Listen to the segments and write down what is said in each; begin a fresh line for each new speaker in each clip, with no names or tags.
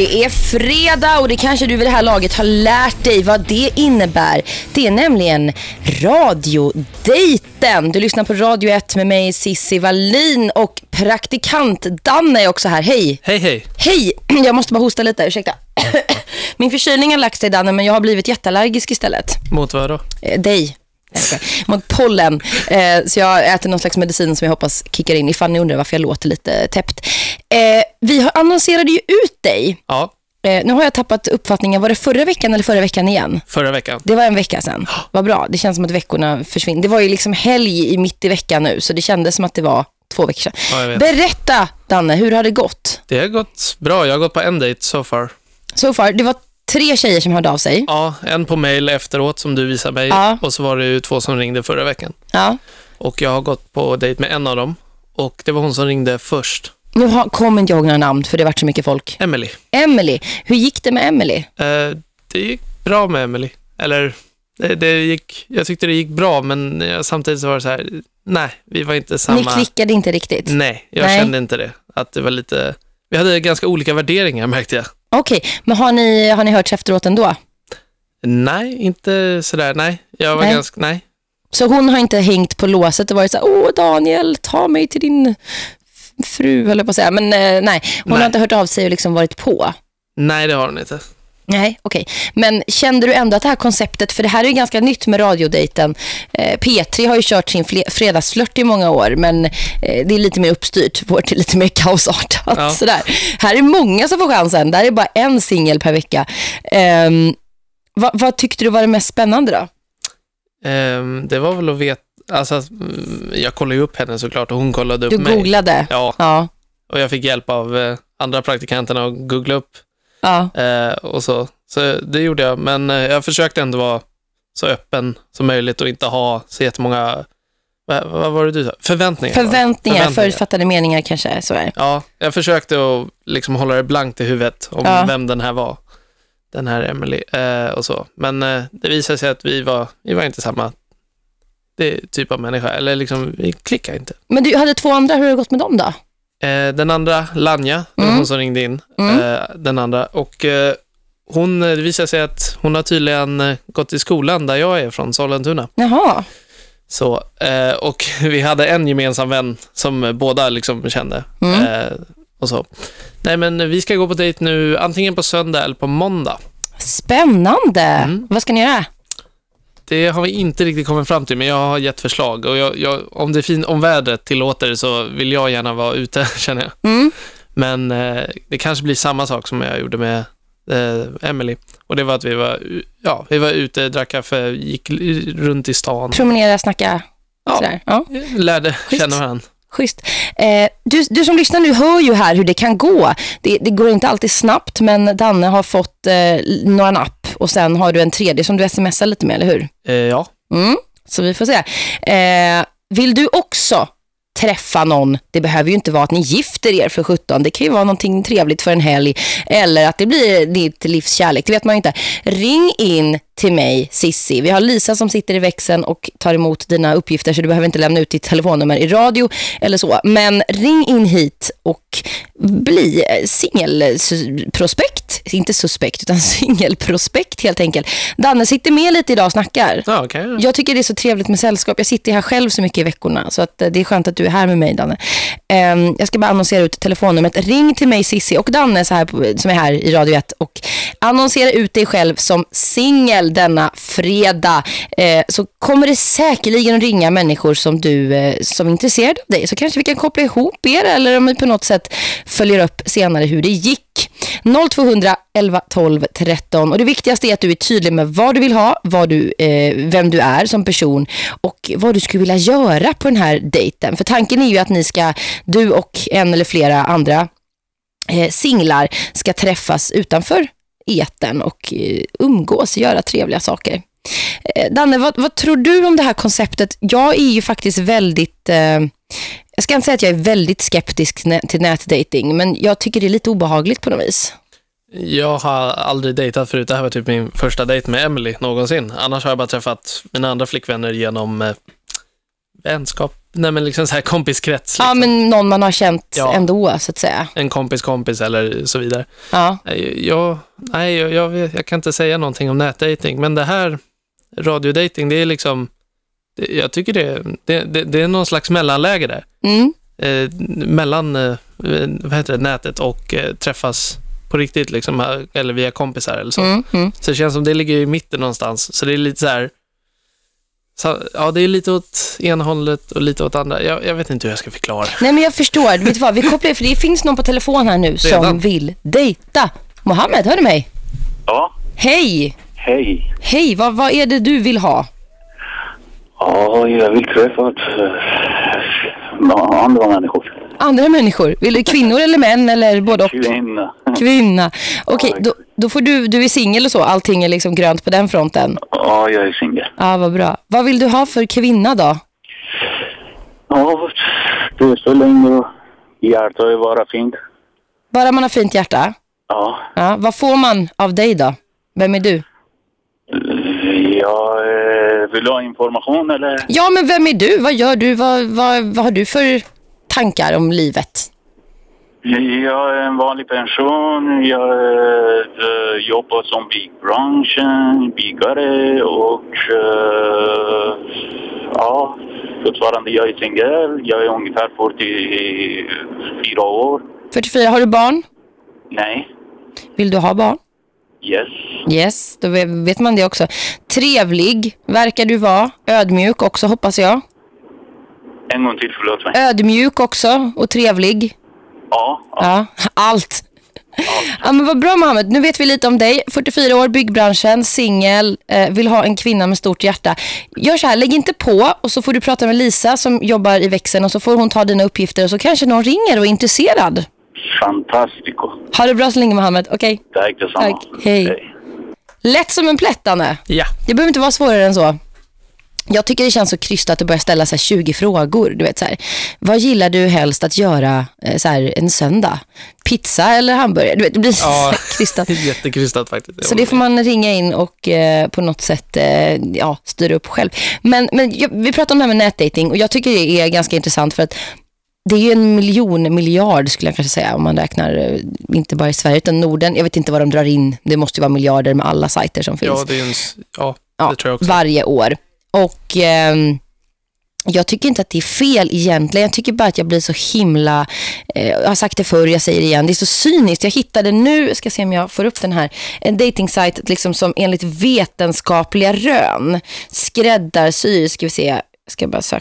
Det är fredag och det kanske du vid det här laget har lärt dig vad det innebär. Det är nämligen radiodejten. Du lyssnar på Radio 1 med mig Sissi Wallin och praktikant Danne är också här. Hej!
Hej hej.
Hej! Jag måste bara hosta lite, ursäkta. Min förkylning har lagt sig Danne men jag har blivit jätteallergisk istället.
Mot vad då?
Eh, dig. Mot pollen. Eh, så jag äter någon slags medicin som jag hoppas kickar in ifall ni undrar varför jag låter lite täppt. Eh, vi har annonserade ju ut dig.
Ja,
Eh, nu har jag tappat uppfattningen. Var det förra veckan eller förra veckan igen?
förra veckan.
Det var en vecka sedan. Vad bra. Det känns som att veckorna försvinner. Det var ju liksom helg i mitt i veckan nu. Så det kändes som att det var två veckor sedan.
Ja.
Berätta, Danne. Hur har det gått?
Det har gått bra. Jag har gått på en dejt so far.
So far, det var tre tjejer som hörde av sig.
Ja, en på mail efteråt som du visade mig.
Ja.
Och så var det ju två som ringde förra veckan.
Ja.
Och jag har gått på dejt med en av dem. Och det var hon som ringde först.
Nu har, kommer inte jag ihåg några namn för det varit så mycket folk.
Emily.
Emily. Hur gick det med Emily?
Eh, det gick bra med Emily. Eller, det, det gick, jag tyckte det gick bra, men eh, samtidigt så var det så här, nej, vi var inte samma...
Ni klickade inte riktigt.
Nej, jag
Nej.
kände inte det. Att det var lite... Vi hade ganska olika värderingar märkte jag.
Okej, men har ni, har ni hörts efteråt ändå?
Nej, inte sådär. Nej, jag var
Nej.
ganska... Nej.
Så hon har inte hängt på låset och varit så här, åh Daniel, ta mig till din fru, höll jag på att säga. Men eh, nej, hon
Nej.
har inte hört av sig och liksom varit på.
Nej, det har hon inte.
Nej, okej. Men kände du ändå att det här konceptet, för det här är ju ganska nytt med radiodejten. Eh, P3 har ju kört sin fredagsflört i många år, men eh, det är lite mer uppstyrt. Vårt är lite mer kaosartat.
Ja.
Sådär. Här är många som får chansen. Där är bara en singel per vecka. Ehm, vad, vad tyckte du var det mest spännande då?
Ehm, det var väl att veta... Alltså, mm, jag kollade ju upp henne såklart och hon kollade upp
Du
mig.
googlade?
Ja,
Ja.
och jag fick hjälp av eh, andra praktikanterna att googla upp
ja.
eh, och så. Så det gjorde jag, men eh, jag försökte ändå vara så öppen som möjligt och inte ha så jättemånga... Vad, vad var det du sa? Förväntningar. va?
Förväntningar, förutfattade meningar kanske. Så är.
Ja, jag försökte att liksom hålla det blankt i huvudet om
Ja.
vem den här var. Den här Emily eh, och så. Men eh, det visade sig att vi var, vi var inte samma det, typ av människa. Eller liksom, vi klickade inte.
Men du hade två andra, hur har det gått med dem då?
Eh, den andra, Lanja, det var
Mm.
hon som ringde in.
Mm.
Eh, den andra. Och eh, hon, det visade sig att hon har tydligen gått i skolan där jag är från, Sollentuna.
Jaha.
Så, och vi hade en gemensam vän som båda liksom kände.
Mm.
Och så. Nej, men vi ska gå på dejt nu antingen på söndag eller på måndag.
Spännande.
Mm.
Vad ska ni göra?
Det har vi inte riktigt kommit fram till, men jag har gett förslag. Och jag, jag, om, det fin, om vädret tillåter så vill jag gärna vara ute, känner jag.
Mm.
Men eh, det kanske blir samma sak som jag gjorde med eh, Emily. Och det var att vi var, ja, vi var ute, drack kaffe, gick runt i stan.
Promenera, snacka,
Ja.
sådär. Ja,
Lärde
Schysst.
känna varandra.
schysst. Eh, du, du som lyssnar nu hör ju här hur det kan gå. Det, det går inte alltid snabbt, men Danne har fått eh, några napp och sen har du en tredje som du smsar lite med, eller hur?
Eh, ja.
Mm. Så vi får se. Eh, vill du också träffa någon, det behöver ju inte vara att ni gifter er för 17, det kan ju vara någonting trevligt för en helg eller att det blir ditt livs kärlek, det vet man ju inte. Ring in till mig, Sissi. Vi har Lisa som sitter i växeln och tar emot dina uppgifter så du behöver inte lämna ut ditt telefonnummer i radio eller så. Men ring in hit och bli eh, singelprospekt, inte suspekt utan singelprospekt helt enkelt. Danne sitter med lite idag och snackar.
Ja, okej.
Jag tycker det är så trevligt med sällskap. Jag sitter här själv så mycket i veckorna. Så att eh, det är skönt att du är här med mig, Danne. Ehm, jag ska bara annonsera ut telefonnumret. Ring till mig, Sissi och Danne så här som är här i Radio 1. Och annonsera ut dig själv som singel denna fredag. Eh, så kommer det säkerligen ringa människor som du eh, som är intresserade av dig. Så kanske vi kan koppla ihop er eller om vi på något sätt följer upp senare hur det gick. 0200 11 12 13 och det viktigaste är att du är tydlig med vad du vill ha, vad du, eh, vem du är som person och vad du skulle vilja göra på den här dejten. För tanken är ju att ni ska, du och en eller flera andra eh, singlar ska träffas utanför eten och eh, umgås och göra trevliga saker. Eh, Danne, vad, vad tror du om det här konceptet? Jag är ju faktiskt väldigt... Eh, jag ska inte säga att jag är väldigt skeptisk till nätdating, men jag tycker det är lite obehagligt på något vis.
Jag har aldrig dejtat förut. Det här var typ min första dejt med Emily någonsin. Annars har jag bara träffat mina andra flickvänner genom eh, vänskap. Nej, men liksom så här kompiskrets. Liksom.
Ja, men någon man har känt
Ja.
ändå, så att säga.
En kompis kompis eller så vidare.
Ja.
Jag, nej, jag, jag, vet, jag kan inte säga någonting om nätdating, men det här, radiodating, det är liksom, det, jag tycker det, det, det, det är någon slags mellanläge där.
Mm.
Eh, mellan eh, vad heter det, nätet och eh, träffas på riktigt, liksom, eller via kompisar eller så.
Mm. Mm.
Så det känns som det ligger i mitten någonstans. Så det är lite så här, så, ja, det är lite åt ena hållet och lite åt andra. Jag, jag vet inte hur jag ska förklara.
Nej, men jag förstår. Vet du vad? Vi kopplar för det finns någon på telefon här nu som
Redan?
vill dejta. Mohammed, hör du mig?
Ja,
Hej!
hej.
Hej, vad, vad är det du vill ha?
Ja, jag vill träffa äh, andra människor.
Andra människor? Vill du kvinnor eller män eller både och?
Kvinna.
Kvinna. Okej,
Ja,
då, då får du, du är singel och så. Allting är liksom grönt på den fronten.
Ja, jag är singel.
Ja, vad bra. Vad vill du ha för kvinna då?
Ja, det spelar ingen roll. Hjärtat är bara fint.
Bara man har fint hjärta?
Ja,
Ja, vad får man av dig då? Vem är du?
jag eh, vill ha information eller?
Ja, men vem är du? Vad gör du? Vad, vad, vad har du för tankar om livet?
Jag är en vanlig person. Jag eh, jobbar som byggbranschen, byggare och eh, ja, fortfarande jag är singel. Jag är ungefär 44 år.
44, har du barn?
Nej.
Vill du ha barn?
Yes.
Yes, då vet man det också. Trevlig verkar du vara. Ödmjuk också hoppas jag.
En gång till, förlåt mig.
Ödmjuk också och trevlig.
Ja, ja.
Ja, allt. Ja, men vad bra Mohammed. Nu vet vi lite om dig. 44 år, byggbranschen, singel, eh, vill ha en kvinna med stort hjärta. Gör så här, lägg inte på och så får du prata med Lisa som jobbar i växeln och så får hon ta dina uppgifter och så kanske någon ringer och är intresserad.
Fantastico.
Ha det bra så länge Mohammed. Okej.
Tack detsamma.
Tack. Hej. Lätt som en plätt, Anne.
Ja,
Det behöver inte vara svårare än så. Jag tycker det känns så krystat att börja ställa så här 20 frågor. Du vet så här, vad gillar du helst att göra eh, så här, en söndag? Pizza eller hamburgare? Du vet, det blir
Ja.
krystat.
jättekrystat faktiskt.
Så det får man ringa in och eh, på något sätt eh, ja, styra upp själv. Men, men jag, vi pratar om det här med nätdating och jag tycker det är ganska intressant för att det är ju en miljon miljard skulle jag kanske säga om man räknar eh, inte bara i Sverige utan Norden. Jag vet inte vad de drar in. Det måste ju vara miljarder med alla sajter som finns
Ja, det är en, ja, det tror jag också.
varje år. Och ehm, jag tycker inte att det är fel egentligen. Jag tycker bara att jag blir så himla... Eh, jag har sagt det förr, jag säger det igen. Det är så cyniskt. Jag hittade nu, ska se om jag får upp den här, en dating-sajt liksom som enligt vetenskapliga rön skräddarsyr, ska vi se,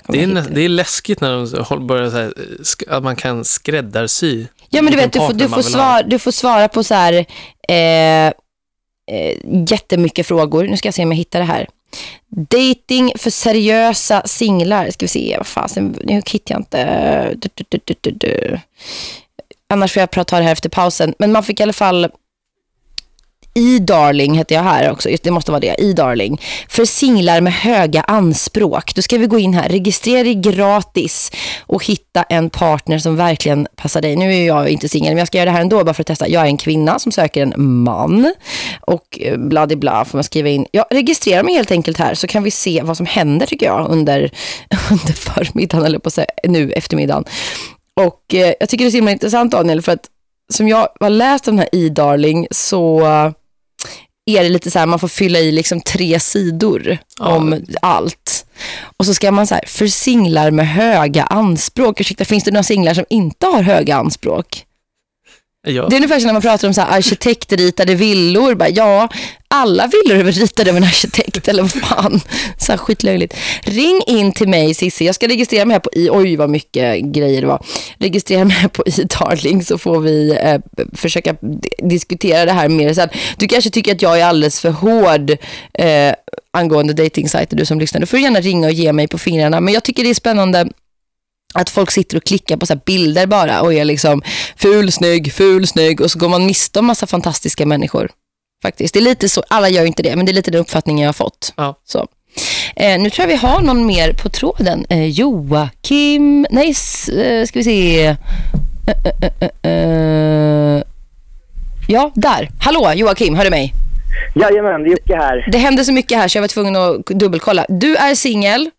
Det är, nä-
hittar
det är läskigt när de börjar så här, sk- att man kan skräddarsy.
Ja, men du vet, du får, du, får svara, du får svara på så här eh, eh, jättemycket frågor. Nu ska jag se om jag hittar det här. Dating för seriösa singlar. Ska vi se, vad fasen, nu hittar jag inte. Du, du, du, du, du, du. Annars får jag prata det här efter pausen. Men man fick i alla fall E-darling heter jag här också. Just Det måste vara det. E-darling. För singlar med höga anspråk. Då ska vi gå in här. Registrera dig gratis och hitta en partner som verkligen passar dig. Nu är jag inte singel, men jag ska göra det här ändå bara för att testa. Jag är en kvinna som söker en man. Och eh, bla bla får man skriva in. Jag registrerar mig helt enkelt här så kan vi se vad som händer tycker jag under, under förmiddagen eller på sig, nu eftermiddagen. Och eh, jag tycker det är så himla intressant Daniel för att som jag har läst om den här e-darling så är det lite så här, man får fylla i liksom tre sidor
Ja.
om allt. Och så ska man så här, för singlar med höga anspråk. Ursäkta, finns det några singlar som inte har höga anspråk?
Ja,
Det är ungefär som när man pratar om så här arkitektritade villor. Bara, ja, alla villor är väl ritade av en arkitekt eller vad fan. Så här skitlöjligt. Ring in till mig Cissi. Jag ska registrera mig här på i. Oj vad mycket grejer det var. Registrera mig här på i Darling så får vi eh, försöka diskutera det här mer sen. Du kanske tycker att jag är alldeles för hård eh, angående datingsajter du som lyssnar. Du får gärna ringa och ge mig på fingrarna. Men jag tycker det är spännande att folk sitter och klickar på så här bilder bara och är liksom ful, snygg, ful, snygg och så går man miste om massa fantastiska människor. Faktiskt. Det är lite så, alla gör inte det, men det är lite den uppfattningen jag har fått.
Ja.
Så. Eh, nu tror jag vi har någon mer på tråden. Eh, Joakim, nej, eh, ska vi se. Eh, eh, eh, eh, Ja, där. Hallå Joakim, hör du mig?
Jajamän, det är Jocke här.
Det hände så mycket här så jag var tvungen att dubbelkolla. Du är singel,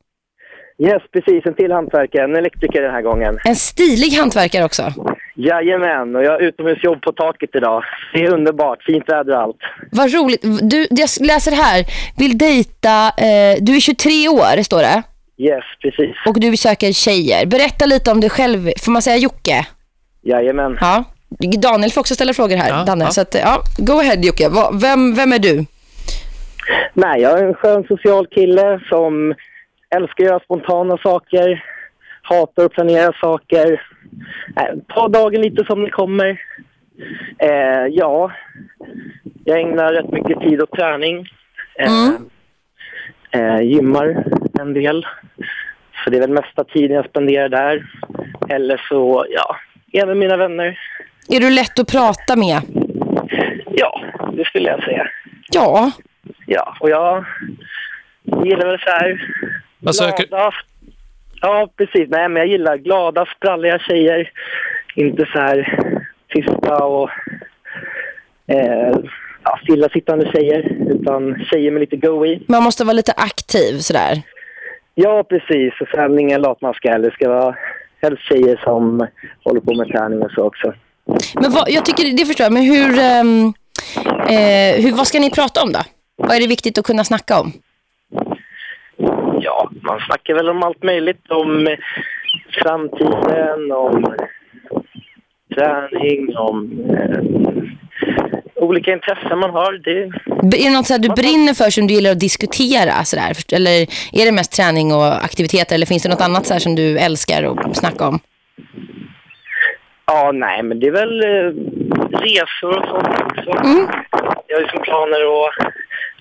Yes, precis. En till hantverkare. En elektriker den här gången.
en stilig hantverkare också.
Jajamän, och jag har utomhusjobb på taket idag. Det är underbart. Fint väder och allt.
Vad roligt. Du, jag läser här, vill dejta, eh, du är 23 år står det.
Yes, precis.
Och du söker tjejer. Berätta lite om dig själv. Får man säga Jocke?
Jajamän.
Ja. Daniel får också ställa frågor här,
Ja,
Danne.
ja.
Så att, ja, go ahead Jocke. Vem, vem är du?
Nej, jag är en skön social kille som älskar att göra spontana saker. Hatar att planera saker. Eh, ta dagen lite som det kommer. Eh, ja, jag ägnar rätt mycket tid åt träning. Eh,
Mm.
eh, gymmar en del. Så det är väl mesta tiden jag spenderar där. Eller så, ja, med mina vänner.
Är du lätt att prata med?
Ja, det skulle jag säga.
Ja.
Ja, och jag gillar väl så här...
Vad söker-
glada... Ja, precis. Nej, men jag gillar glada, spralliga tjejer. Inte så här tysta och eh, ja, stillasittande tjejer. Utan tjejer med lite go i.
Man måste vara lite aktiv sådär.
Ja, precis. Och sen ingen latmaska heller. Det ska vara helst tjejer som håller på med träning och så också.
Men vad, jag tycker, det förstår jag. Men hur, ehm, eh, hur, vad ska ni prata om då? Vad är det viktigt att kunna snacka om?
Man snackar väl om allt möjligt. Om eh, framtiden, om träning, om eh, olika intressen man har. Det,
Är det något så du brinner för som du gillar att diskutera? Sådär? Eller är det mest träning och aktiviteter? Eller finns det något annat så här som du älskar att snacka om?
ja, nej, men det är väl eh, resor och sånt också.
Mm.
Jag har liksom planer att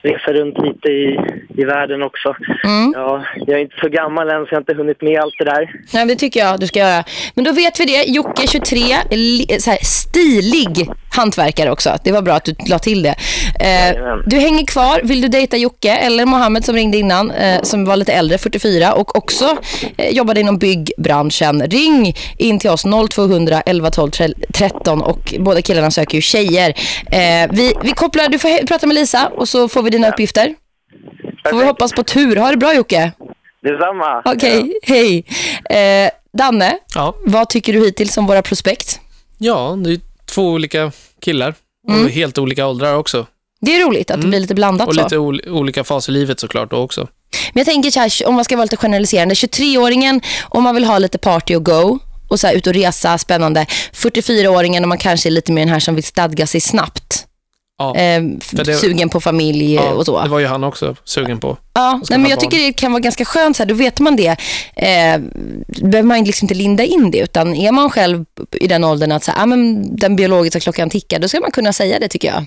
resa runt lite i, i världen också.
Mm.
Ja, jag är inte så gammal än så jag har inte hunnit med allt det där.
Nej, det tycker jag du ska göra. Men då vet vi det. Jocke 23, li- så här, stilig hantverkare också. Det var bra att du la till det. Eh, du hänger kvar. Vill du dejta Jocke eller Mohammed som ringde innan, eh, som var lite äldre, 44 och också eh, jobbade inom byggbranschen. Ring in till oss 0200 11 12 13 och båda killarna söker ju tjejer. Eh, vi, vi kopplar, du får prata med Lisa och så får vi dina uppgifter. Får vi hoppas på tur. Ha det bra Jocke.
Detsamma.
Okej, hej. Eh, Danne,
Ja.
vad tycker du hittills om våra prospekt?
ja, det två olika killar.
Mm.
Och helt olika åldrar också.
Det är roligt att det blir lite blandat
Och lite ol- olika faser i livet såklart då också.
Men jag tänker så här, om man ska vara lite generaliserande, 23-åringen om man vill ha lite party och go och så här, ut och resa, spännande. 44-åringen om man kanske är lite mer den här som vill stadga sig snabbt.
Ja,
Eh,
För det-
sugen på familj
ja
och så.
det var ju han också sugen på.
Ja, nej, men jag
barn.
tycker det kan vara ganska skönt så här, då vet man det. Eh, behöver man liksom inte linda in det utan är man själv i den åldern att så här, ah, men den biologiska klockan tickar, då ska man kunna säga det tycker jag.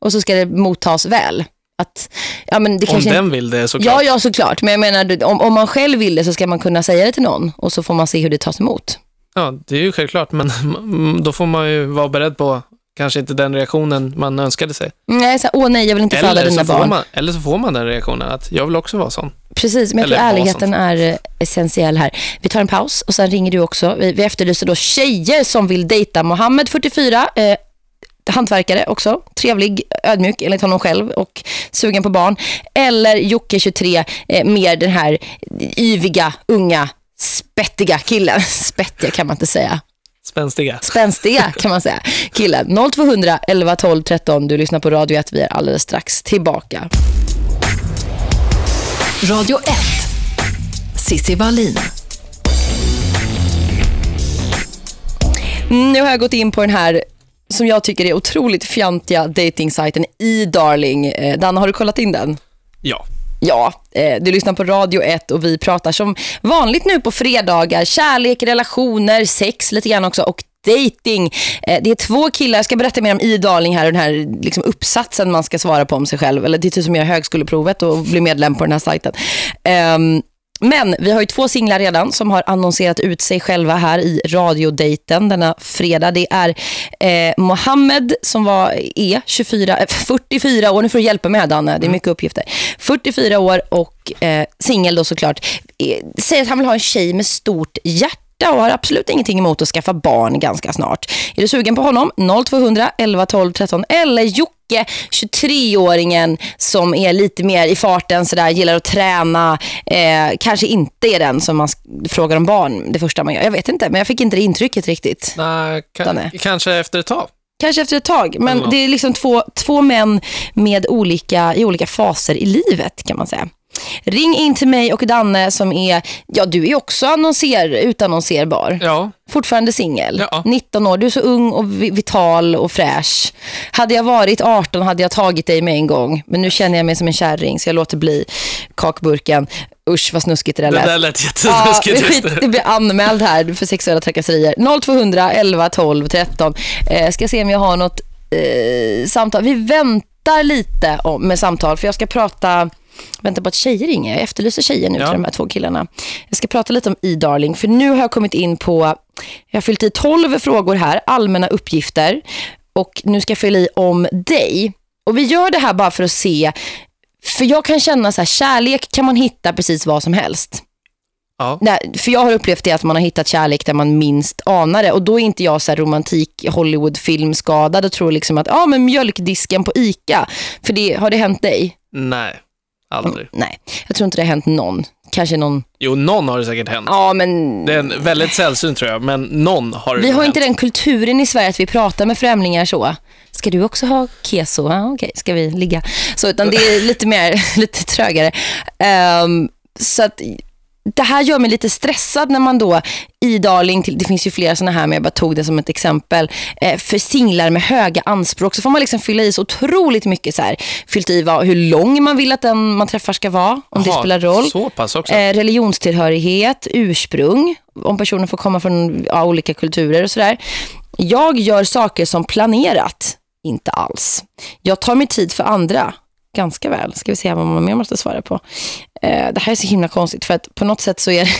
Och så ska det mottas väl. Att, ja, men det
Om
kanske
den vill det såklart.
Ja, ja, såklart. Men jag menar, om, om man själv vill det så ska man kunna säga det till någon och så får man se hur det tas emot.
Ja, det är ju självklart, men då får man ju vara beredd på kanske inte den reaktionen man önskade sig.
Nej, så åh nej, jag vill inte föda
Eller
dina
så, får
barn.
man, eller så får man den reaktionen att jag vill också vara sån.
Precis, men jag tror ärligheten är eh, essentiell här. Vi tar en paus och sen ringer du också. Vi, vi efterlyser då tjejer som vill dejta Mohammed 44, eh, hantverkare också, trevlig, ödmjuk enligt honom själv och sugen på barn. Eller Jocke 23, eh, mer den här yviga, unga, spettiga killen. Spettiga kan man inte säga.
Spänstiga.
spänstiga kan man säga. Killen 0200 11 12 13. Du lyssnar på Radio 1. Vi är alldeles strax tillbaka.
Radio 1. Sissi Wallin.
Mm, nu har jag gått in på den här som jag tycker är otroligt fjantiga datingsajten e-darling. Eh, Danna, har du kollat in den?
Ja.
Ja, eh, du lyssnar på Radio 1 och vi pratar som vanligt nu på fredagar. Kärlek, relationer, sex lite grann också och dating. Eh, det är två killar, jag ska berätta mer om e-darling här och den här liksom, uppsatsen man ska svara på om sig själv. Eller det är typ som gör högskoleprovet och blir medlem på den här sajten. Ehm, men vi har ju två singlar redan som har annonserat ut sig själva här i radiodejten denna fredag. Det är eh, Mohammed som var, är 24, eh, 44 år. Nu får du hjälpa mig här Danne, det är mycket uppgifter. 44 år och eh, singel då såklart. Eh, säger att han vill ha en tjej med stort hjärta hjärta och har absolut ingenting emot att skaffa barn ganska snart. Är du sugen på honom? 0200 11 12 13 eller Jocke, 23-åringen som är lite mer i farten sådär, gillar att träna. Eh, kanske inte är den som man frågar om barn det första man gör. Jag vet inte, men jag fick inte det intrycket riktigt.
Nej, kanske efter ett tag.
Kanske efter ett tag, men det är liksom två, två män med olika, i olika faser i livet kan man säga. Ring in till mig och Danne som är, ja du är också annonser, utannonserbar.
Ja,
Fortfarande singel.
Ja.
19 år, du är så ung och vi- vital och fräsch. Hade jag varit 18 hade jag tagit dig med en gång. Men nu känner jag mig som en kärring så jag låter bli kakburken. Usch vad snuskigt det där
det
lät.
där lät
Ja,
jättesnuskigt just
skit, det blir anmäld här för sexuella trakasserier. 0200 11 12 13. Eh, ska se om jag har något eh, samtal. Vi väntar lite om, med samtal för jag ska prata väntar på att tjejer ringer. Jag efterlyser tjejer nu
Ja.
till de här två killarna. Jag ska prata lite om e-darling för nu har jag kommit in på jag har fyllt i 12 frågor här, allmänna uppgifter och nu ska jag fylla i om dig. Och vi gör det här bara för att se för jag kan känna så här, kärlek kan man hitta precis vad som helst.
Ja.
Nej, för jag har upplevt det att man har hittat kärlek där man minst anar det. Och då är inte jag så här romantik Hollywood-filmskadad och tror liksom att ja men mjölkdisken på Ica. För det, har det hänt dig?
Nej, aldrig.
Nej, jag tror inte det har hänt någon. Kanske någon.
Jo, någon har det säkert hänt.
Ja, men
Det är en väldigt sällsynt tror jag, men någon har det
vi har
hänt.
inte den kulturen i Sverige att vi pratar med främlingar så. Ska du också ha keso? Ja, okej, ska vi ligga? Så, utan det är lite mer, lite trögare. Ehm, så att det här gör mig lite stressad när man då i Darling, det finns ju flera sådana här men jag bara tog det som ett exempel, eh, för singlar med höga anspråk så får man liksom fylla i så otroligt mycket så här, fyllt i vad, hur lång man vill att den man träffar ska vara, om det
Jaha,
spelar roll.
Så pass också.
Eh, religionstillhörighet, ursprung, om personen får komma från ja, olika kulturer och sådär. Jag gör saker som planerat, inte alls. Jag tar mig tid för andra, ganska väl. Ska vi se vad man mer måste svara på. Eh, det här är så himla konstigt för att på något sätt så är det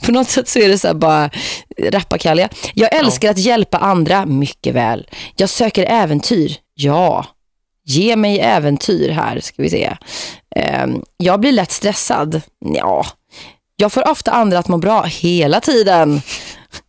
på något sätt så är det så bara rappakalja. Jag älskar att hjälpa andra mycket väl. Jag söker äventyr. Ja. Ge mig äventyr här, ska vi se. Ehm, jag blir lätt stressad. Ja. Jag får ofta andra att må bra hela tiden.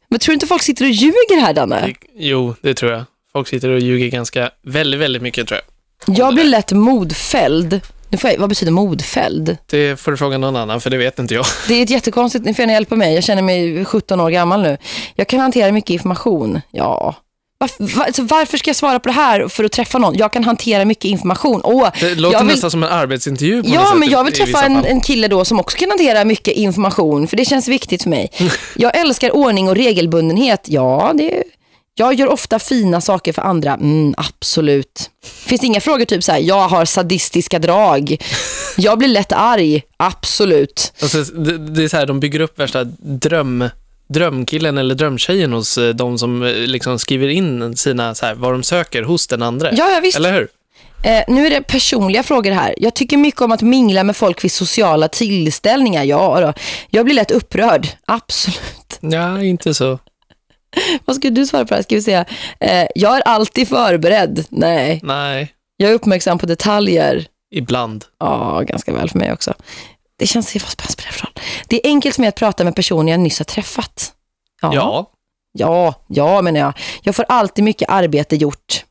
Men tror du inte folk sitter och ljuger här, Danne?
Jo, det tror jag. Folk sitter och ljuger ganska, väldigt, väldigt mycket tror jag.
Jag blir lätt modfälld. Nu får jag, vad betyder modfälld?
Det får du fråga någon annan, för det vet inte jag.
Det är ett jättekonstigt, ni får gärna hjälpa mig. Jag känner mig 17 år gammal nu. Jag kan hantera mycket information. Ja. Varför, var, alltså varför ska jag svara på det här för att träffa någon? Jag kan hantera mycket information. Åh,
Det låter
vill,
nästan som en arbetsintervju
Ja,
sätt
men jag vill träffa en, en kille då som också kan hantera mycket information, för det känns viktigt för mig. Jag älskar ordning och regelbundenhet. Ja, det jag gör ofta fina saker för andra. Mm, absolut. Finns det inga frågor typ så här, jag har sadistiska drag. Jag blir lätt arg. Absolut.
Alltså, det, det är så här, de bygger upp värsta dröm, drömkillen eller drömtjejen hos eh, de som eh, liksom skriver in sina, så här, vad de söker hos den andra.
Ja, ja visst.
Eller hur?
Eh, nu är det personliga frågor här. Jag tycker mycket om att mingla med folk vid sociala tillställningar. Ja då. Jag blir lätt upprörd. Absolut.
Ja, inte så.
Vad ska du svara på det här? Ska vi se. Eh, jag är alltid förberedd. Nej.
Nej,
Jag är uppmärksam på detaljer.
ibland.
Ja, ganska väl för mig också. Det känns, vad spelar det roll? Det är enkelt mig att prata med personer jag nyss har träffat.
Ja.
Ja, ja menar jag. Jag får alltid mycket arbete gjort.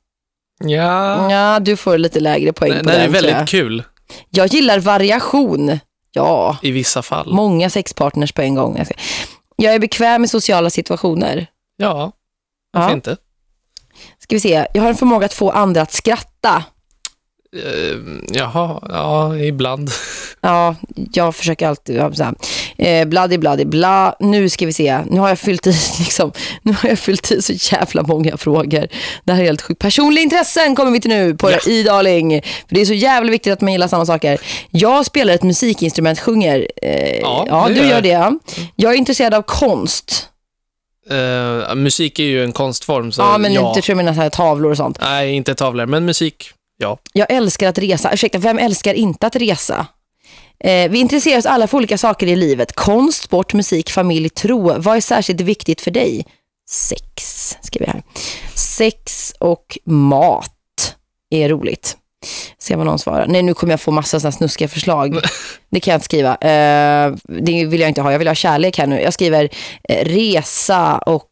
Ja.
Ja, du får lite lägre poäng
Nej,
på
det är
den, tror
väldigt
jag.
kul
jag gillar variation. Ja,
i vissa fall.
många sexpartners på en gång. Jag är bekväm i sociala situationer.
Ja, varför
Ja.
inte?
Ska vi se. Jag har en förmåga att få andra att skratta.
Uh, jaha, ja, ibland.
Ja, jag försöker alltid ja, så här. Eh, bladi bladi bla. Nu ska vi se. Nu har jag fyllt i liksom, nu har jag fyllt i så jävla många frågor. Det här är helt sjukt. Personliga intressen kommer vi till nu på
Ja.
i Darling. För det är så jävla viktigt att man gillar samma saker. Jag spelar ett musikinstrument, sjunger. Eh,
Ja,
ja, du
gör
det. Ja. Jag är intresserad av konst.
Eh, musik är ju en konstform, så
ja, men
ja.
inte tror jag menar tavlor och sånt.
Nej, inte tavlor, men musik, ja.
Jag älskar att resa. Ursäkta, vem älskar inte att resa? Eh, vi intresserar oss alla för olika saker i livet. Konst, sport, musik, familj, tro. Vad är särskilt viktigt för dig? Sex, skriver jag här. Sex och mat är roligt. Se vad någon svarar. Nej, nu kommer jag få massa sådana snuskiga förslag. Det kan jag inte skriva. Eh, det vill jag inte ha. Jag vill ha kärlek här nu. Jag skriver eh, resa och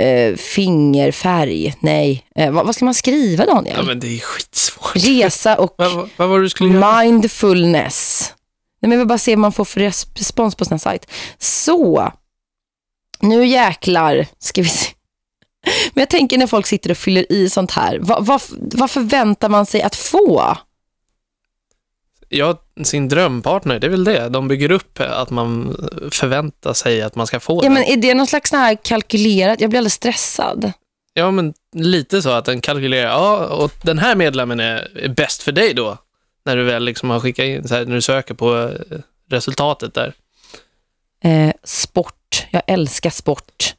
eh, fingerfärg. Nej. Eh, vad, vad ska man skriva, Daniel?
Ja, men det är skitsvårt.
Resa och
Vad, vad, var du skulle göra?
mindfulness. Nej, men jag vill bara se vad man får för res- respons på här sajt. Så. Nu jäklar ska vi se. Men jag tänker när folk sitter och fyller i sånt här. Vad, vad, vad förväntar man sig att få?
Ja, sin drömpartner, det är väl det. De bygger upp att man förväntar sig att man ska få
Ja,
den.
men är det någon slags här kalkylerat? Jag blir alldeles stressad.
Ja, men lite så att den kalkylerar, ja, och den här medlemmen är, är bäst för dig då. När du väl liksom har skickat in, så här, när du söker på eh, resultatet där.
Eh, sport. Jag älskar sport.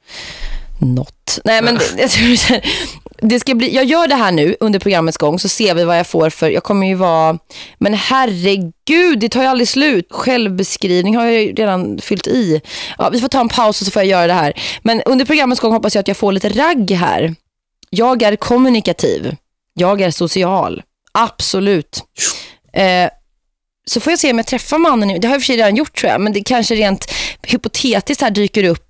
Något. Nej, men det, jag, tror det ska bli, jag gör det här nu under programmets gång så ser vi vad jag får för. Jag kommer ju vara... Men herregud, det tar ju aldrig slut. Självbeskrivning har jag ju redan fyllt i. Ja, vi får ta en paus och så får jag göra det här. Men under programmets gång hoppas jag att jag får lite ragg här. Jag är kommunikativ. Jag är social. Absolut. Eh, så får jag se om jag träffar mannen. nu. Det har jag i och för sig redan gjort tror jag. Men det kanske rent hypotetiskt här dyker upp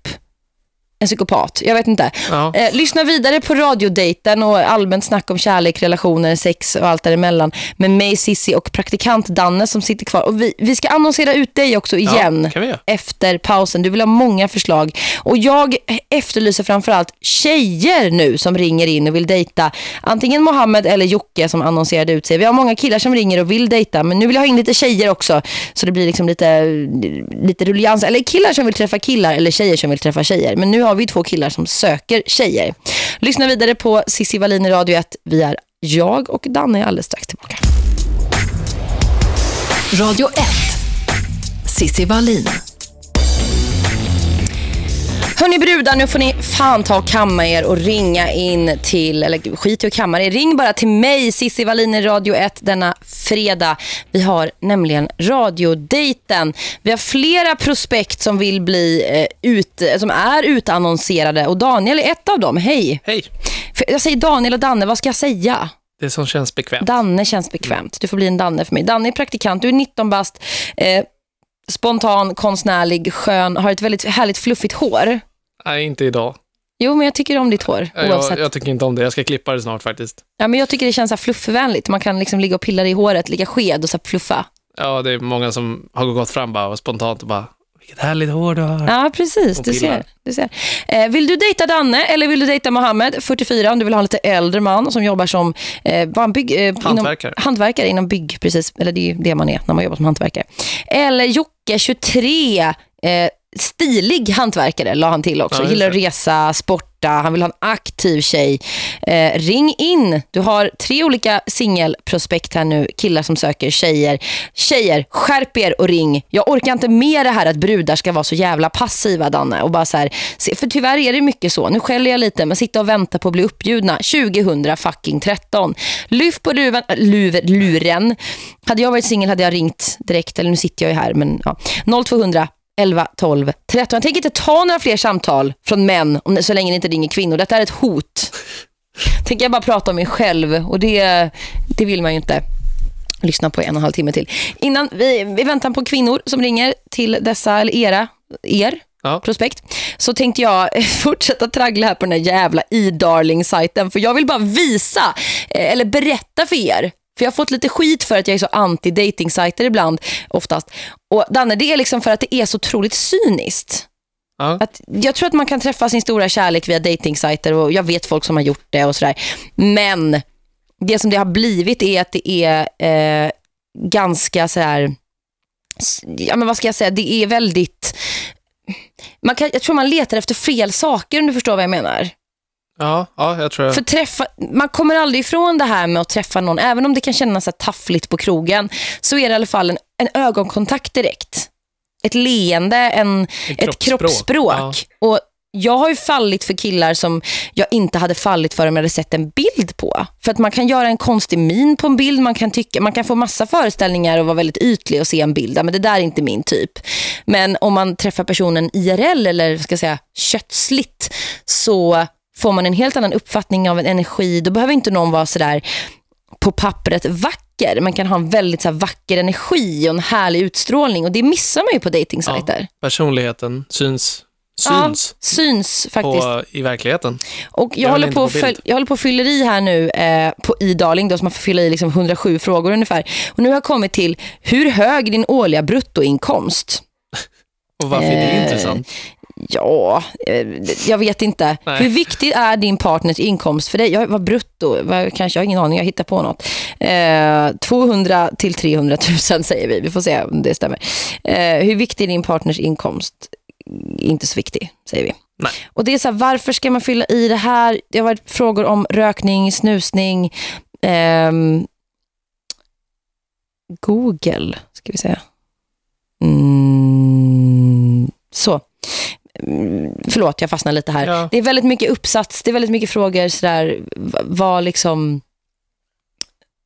en psykopat. Jag vet inte.
Ja.
Eh, lyssna vidare på radiodejten och allmänt snack om kärlek, relationer, sex och allt däremellan. Med mig, Sissi och praktikant Danne som sitter kvar. Och vi, vi ska annonsera ut dig också igen
Ja,
efter pausen. Du vill ha många förslag. Och jag efterlyser framförallt tjejer nu som ringer in och vill dejta. Antingen Mohammed eller Jocke som annonserade ut sig. Vi har många killar som ringer och vill dejta. Men nu vill jag ha in lite tjejer också. Så det blir liksom lite, lite rullians. Eller killar som vill träffa killar eller tjejer som vill träffa tjejer. Men nu har vi två killar som söker tjejer. Lyssna vidare på Sissi Wallin i Radio 1. Vi är jag och Danne är alldeles strax tillbaka.
Radio 1. Sissi Wallin.
Hörni brudar, nu får ni fan ta och kamma er och ringa in till, eller skit i att kamma er, ring bara till mig, Sissi Wallin i Radio 1 denna fredag. Vi har nämligen radiodejten. Vi har flera prospekt som vill bli eh, ut, som är utannonserade och Daniel är ett av dem. Hej!
Hej,
Jag säger Daniel och Danne, vad ska jag säga?
det som känns bekvämt.
Danne känns bekvämt. Du får bli en Danne för mig. Danne är praktikant, du är 19 bast, eh, spontan, konstnärlig, skön, har ett väldigt härligt fluffigt hår.
Nej, inte idag.
Jo, men jag tycker om ditt hår. Oavsett.
Jag, jag tycker inte om det. Jag ska klippa det snart faktiskt.
Ja, men jag tycker det känns så fluffvänligt. Man kan liksom ligga och pilla i håret, ligga sked och så fluffa.
Ja, det är många som har gått fram bara och spontant och bara, vilket härligt hår du har.
Ja, precis. Du ser. Du ser. Eh, vill du dejta Danne eller vill du dejta Mohammed, 44, om du vill ha en lite äldre man som jobbar som eh, bygg, eh,
Hantverkare.
Inom, hantverkare inom bygg, precis. Eller det är ju det man är när man jobbar som hantverkare. Eller Jocke, 23, eh, stilig hantverkare, la han till också.
Ja,
Gillar att resa, sporta, han vill ha en aktiv tjej. Eh, ring in. Du har tre olika singelprospekt här nu, killar som söker tjejer. Tjejer, skärp er och ring. Jag orkar inte med det här att brudar ska vara så jävla passiva, Danne. Och bara så här, för tyvärr är det mycket så. Nu skäller jag lite, men sitta och vänta på att bli uppbjudna. 2000 fucking 13. Lyft på luven, luver, luren. Hade jag varit singel hade jag ringt direkt. Eller nu sitter jag ju här, men ja. 0200 11, 12, 13. Jag tänker inte ta några fler samtal från män om så länge det inte ringer kvinnor. Detta är ett hot. Tänker jag bara prata om mig själv och det, det vill man ju inte lyssna på en och en halv timme till. Innan vi, vi väntar på kvinnor som ringer till dessa, eller era, er
Ja.
prospekt, så tänkte jag fortsätta traggla här på den här jävla e-darling-sajten för jag vill bara visa, eh, eller berätta för er för jag har fått lite skit för att jag är så anti-dating-sajter ibland, oftast. Och Danne, det är liksom för att det är så otroligt cyniskt.
Ja.
Att jag tror att man kan träffa sin stora kärlek via datingsajter och jag vet folk som har gjort det och sådär. Men det som det har blivit är att det är eh, ganska så här ja men vad ska jag säga, det är väldigt man kan, jag tror man letar efter fel saker om du förstår vad jag menar.
Ja, ja, jag tror
För träffa, man kommer aldrig ifrån det här med att träffa någon, även om det kan kännas så taffligt på krogen, så är det i alla fall en, en ögonkontakt direkt. Ett leende, en, ett kroppsspråk.
Ja.
Och jag har ju fallit för killar som jag inte hade fallit för om jag hade sett en bild på. För att man kan göra en konstig min på en bild, man kan tycka man kan få massa föreställningar och vara väldigt ytlig och se en bild. Ja, men det där är inte min typ. Men om man träffar personen IRL eller ska jag säga kötsligt så får man en helt annan uppfattning av en energi. Då behöver inte någon vara sådär på pappret vacker. Man kan ha en väldigt så vacker energi och en härlig utstrålning. Och det missar man ju på dejtingsajter.
Personligheten syns,
Ja,
syns
syns faktiskt.
på, i verkligheten.
Och jag,
Jag
håller på,
på
jag håller på att fylla i här nu eh, på iDarling då man får fylla i liksom 107 frågor ungefär. Och nu har jag kommit till hur hög din årliga bruttoinkomst?
Och varför är det
Eh,
intressant?
Ja, eh, jag vet inte.
Nej.
Hur viktig är din partners inkomst för dig? Jag var brutto, kanske jag har ingen aning, jag hittar på något. Eh, 200 till 300 000 säger vi, vi får se om det stämmer. Eh, hur viktig är din partners inkomst? Inte så viktig, säger vi.
Nej.
Och det är så här, varför ska man fylla i det här? Det har varit frågor om rökning, snusning, ehm, Google, ska vi säga. Mm, så. Mm, Förlåt, jag fastnar lite här.
Ja.
Det är väldigt mycket uppsats, det är väldigt mycket frågor sådär, vad liksom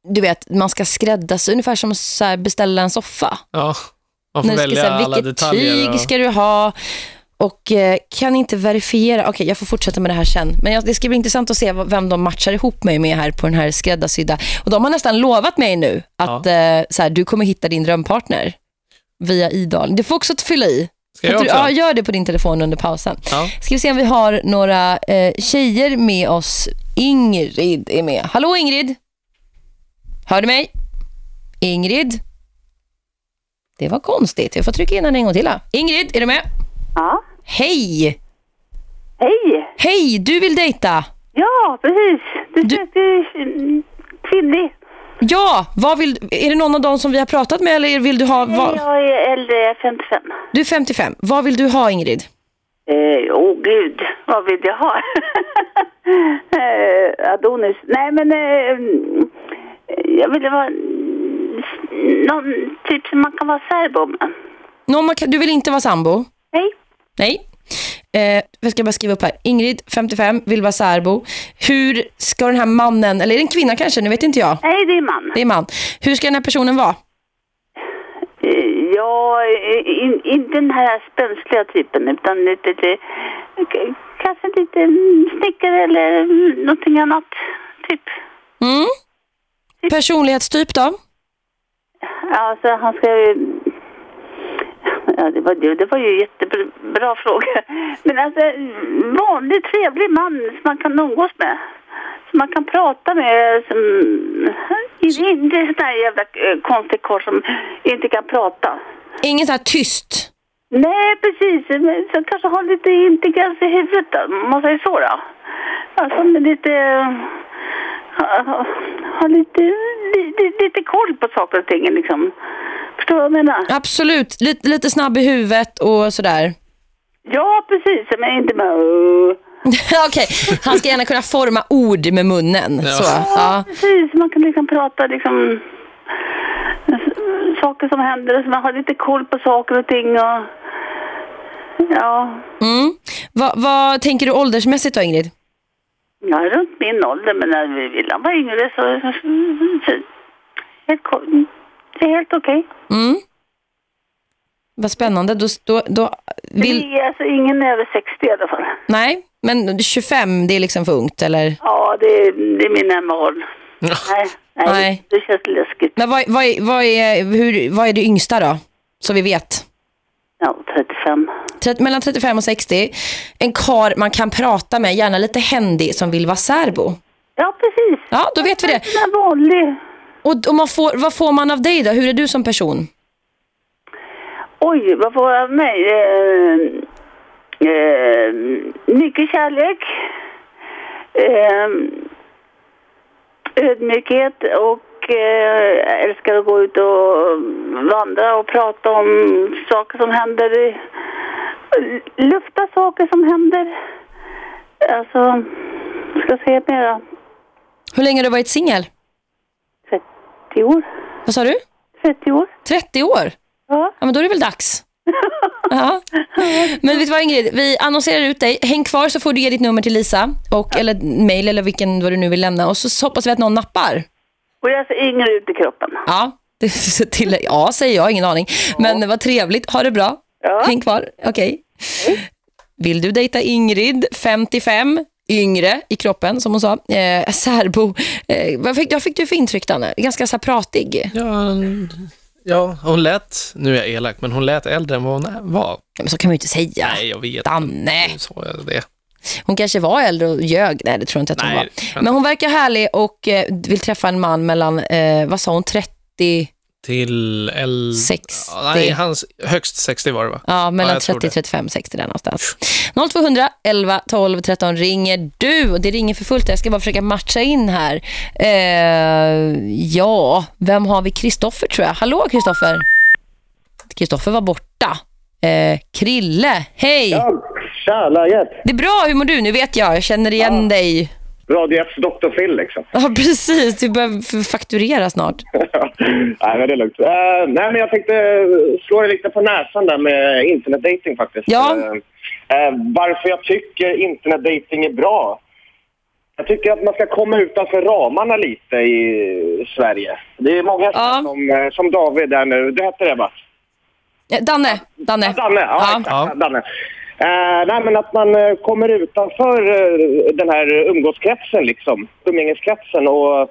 du vet, man ska skräddarsy ungefär som att beställa en soffa.
Ja, man får
När du ska
välja
säga,
alla
vilket
detaljer.
tyg
och-
ska du ha? Och eh, kan inte verifiera. Okej, jag får fortsätta med det här sen. Men jag, det ska bli intressant att se vem de matchar ihop mig med här på den här skräddarsydda. Och de har nästan lovat mig nu att eh, så här, du kommer hitta din drömpartner via Idal. Du får också fylla i.
Ska jag
du,
också?
ja, gör det på din telefon under pausen.
Ja.
Ska vi se om vi har några eh, tjejer med oss. Ingrid är med. Hallå Ingrid? Hör du mig? Ingrid? Det var konstigt. Jag får trycka in den en gång till. Då. Ingrid, är du med?
Ja.
Hej!
Hej!
Hej, du vill dejta?
Ja, precis. Du
Du-
söker kvinnlig.
Ja, vad vill, är det någon av dem som vi har pratat med eller vill du ha... Vad,
Jag är äldre, jag är 55.
du är 55. Vad vill du ha Ingrid?
Eh, Åh gud, vad vill jag ha? eh, Adonis. Nej men, eh, jag ville vara någon typ som man kan vara särbo med.
Någon man kan, du vill inte vara sambo?
Hej.
Nej. Eh, jag ska bara skriva upp här. Ingrid, 55, vill vara särbo. Hur ska den här mannen, eller är det en kvinna kanske, nu vet inte jag.
Nej, det är man.
Det är man. Hur ska den här personen vara?
Ja, in, inte den här spänsliga typen utan lite, lite kanske lite snickare eller någonting annat. Typ.
Mm? Personlighetstyp då?
Alltså han ska ju... Ja, det var, det, det var ju jättebra fråga. Men alltså, vanlig trevlig man som man kan umgås med. Som man kan prata med. Som, inte sån här jävla eh, konstig karl som inte kan prata.
Ingen så här tyst.
Nej, precis. Men Som kanske har lite intelligens i huvudet, om man säger så. Då. Alltså med lite... ha- ha- Har lite, lite, lite koll på saker och ting. Liksom. Förstår vad jag menar?
Absolut. Lite, lite snabb i huvudet och sådär.
Ja, precis. Men inte med... Uh.
Okej, han ska gärna kunna forma ord med munnen.
Ja.
Så, ja.
Precis, man kan liksom prata liksom... Saker som händer, så man har lite koll på saker och ting och... Ja,
Mm. Vad, vad tänker du åldersmässigt då Ingrid?
jag är runt min ålder, men när vi vill han vara yngre så... så helt, ko- det är helt okej.
Mm. Vad spännande. Då, då, då vill...
Det är alltså ingen över 60 i alla fall.
Nej, men 25 det är liksom för ungt eller?
Ja, det är, det är min.
Ja.
Nej, nej,
Nej.
det känns läskigt.
Men vad, vad, är- vad, är, hur, vad är det yngsta då? Så vi vet.
Ja, 35.
Tret- mellan 35 och 60. En kar man kan prata med, gärna lite händig, som vill vara särbo.
Ja, precis.
Ja, då vet vi det.
En vanlig.
Och, och man får, vad får man av dig då? Hur är du som person?
Oj, vad får jag av mig? Eh, eh, mycket kärlek. Eh, ödmjukhet och eh, älskar att gå ut och vandra och prata om saker som händer. Lufta saker som händer. Alltså, ska jag säga mera?
Hur länge har du varit singel?
30 år.
Vad sa du?
30 år.
30 år?
Ja.
Ja, men då är det väl dags. Ja. Men vet du vad Ingrid, vi annonserar ut dig. Häng kvar så får du ge ditt nummer till Lisa. Och, Eller mail eller vilken vad du nu vill lämna. Och så hoppas vi att någon nappar.
Och jag ser yngre ut i kroppen.
Ja, till, ja säger jag, ingen aning. Men vad trevligt, ha det bra.
Ja.
Häng kvar, okej. Vill du dejta Ingrid, 55, yngre i kroppen, som hon sa. Eh, särbo. Eh, vad, fick, vad fick du för intryck, Danne? Ganska så här pratig.
Ja, ja, hon lät, nu är jag elak, men hon lät äldre än vad hon var.
Ja, men så kan man ju inte säga.
Nej, jag vet.
Danne.
Nu sa jag det.
Hon kanske var äldre och ljög. Nej, det tror jag inte att hon
Nej,
var. Men hon verkar härlig och eh, vill träffa en man mellan, eh, vad sa hon, 30,
Till L...
60?
Ja, Nej, hans, högst 60 var det va?
Ja, mellan
tror
30,
det.
35, 60 där någonstans. 0200 11 12 13 ringer du och det ringer för fullt. Jag ska bara försöka matcha in här. Eh, ja, vem har vi? Kristoffer tror jag. Hallå Kristoffer. Kristoffer var borta. Eh, Krille, hej.
Ja, tja, läget?
Det är bra, hur mår du? Nu vet jag, jag känner igen dig.
Radio F's Dr. Phil liksom.
Ja, precis. Du börjar fakturera snart.
nej, men det är lugnt. Eh, nej, men jag tänkte slå dig lite på näsan där med internetdating faktiskt.
Ja.
Eh, eh, varför jag tycker internetdating är bra. Jag tycker att man ska komma utanför ramarna lite i Sverige. Det är många
Ja.
som, eh, som David där nu. Det hette det va?
Eh, Danne, Danne.
Danne, ja,
Ja.
exakt.
Ja.
Danne. Eh, nej, men att man eh, kommer utanför eh, den här umgåskretsen, liksom, umgängeskretsen och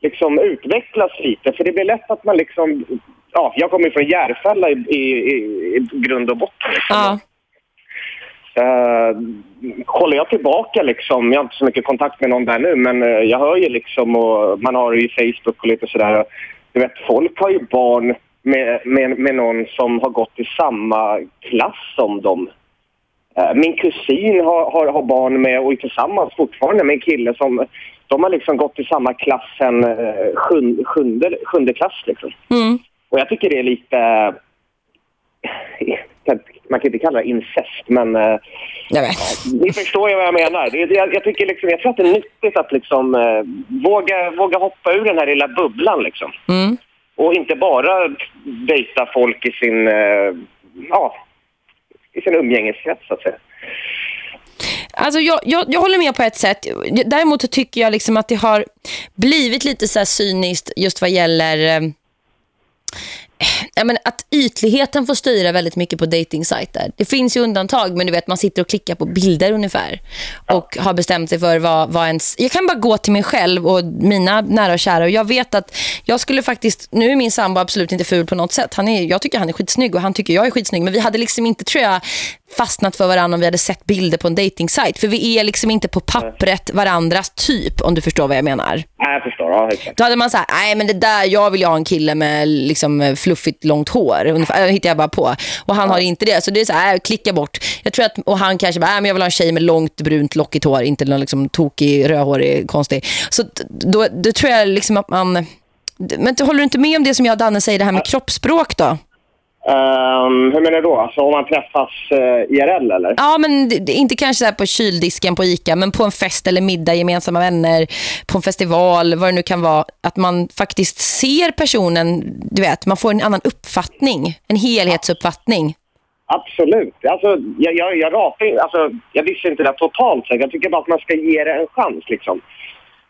liksom utvecklas lite. För det blir lätt att man liksom... Ja, jag kommer ju från Järfälla i, i, i, grund och botten. Liksom.
Ja.
Eh, kollar jag tillbaka liksom, jag har inte så mycket kontakt med någon där nu, men eh, jag hör ju liksom och man har ju Facebook och lite sådär. Du vet, folk har ju barn med, med, med någon som har gått i samma klass som dem. Eh, Min kusin har, har, har barn med och är tillsammans fortfarande med en kille som de har liksom gått i samma klass sen eh, sjunde, sjunde, sjunde klass liksom.
Mm.
Och jag tycker det är lite... Man kan inte kalla det incest, men eh,
Jag vet.
ni förstår ju vad jag menar. Jag, jag, tycker liksom, jag tror att det är nyttigt att liksom, eh, våga, våga hoppa ur den här lilla bubblan. Liksom.
Mm.
Och inte bara dejta folk i sin, eh, ja, i sin umgängeskrets, så att säga.
Alltså jag, jag, jag håller med på ett sätt. Däremot tycker jag liksom att det har blivit lite så här cyniskt just vad gäller eh, eh, ja, men att ytligheten får styra väldigt mycket på datingsajter. Det finns ju undantag, men du vet man sitter och klickar på bilder ungefär och har bestämt sig för vad, vad ens... Jag kan bara gå till mig själv och mina nära och kära och jag vet att jag skulle faktiskt... Nu är min sambo absolut inte ful på något sätt. Han är, jag tycker han är skitsnygg och han tycker jag är skitsnygg, men vi hade liksom inte, tror jag, fastnat för varandra om vi hade sett bilder på en datingsajt. För vi är liksom inte på pappret varandras typ, om du förstår vad jag menar.
Nej, jag förstår. Ja, exakt.
Då hade man sagt, nej men det där, jag vill ju ha en kille med liksom fluffigt långt hår. Ungefär, det hittar jag bara på. Och han har inte det. Så det är så här, klicka bort. Jag tror att, och han kanske bara, nej men jag vill ha en tjej med långt brunt lockigt hår. Inte någon liksom tokig, rödhårig, konstig. Så då, då tror jag liksom att man... Men håller du inte med om det som jag och Danne säger, det här med kroppsspråk då?
Ehm, hur menar du då? Alltså om man träffas uh, IRL, eller?
Ja, men inte kanske här på kyldisken på Ica, men på en fest eller middag, gemensamma vänner, på en festival, vad det nu kan vara, att man faktiskt ser personen, du vet, man får en annan uppfattning, en helhetsuppfattning.
Absolut. Alltså, jag, jag, jag, rapar, alltså, jag visste inte det totalt. Jag tycker bara att man ska ge det en chans. Liksom.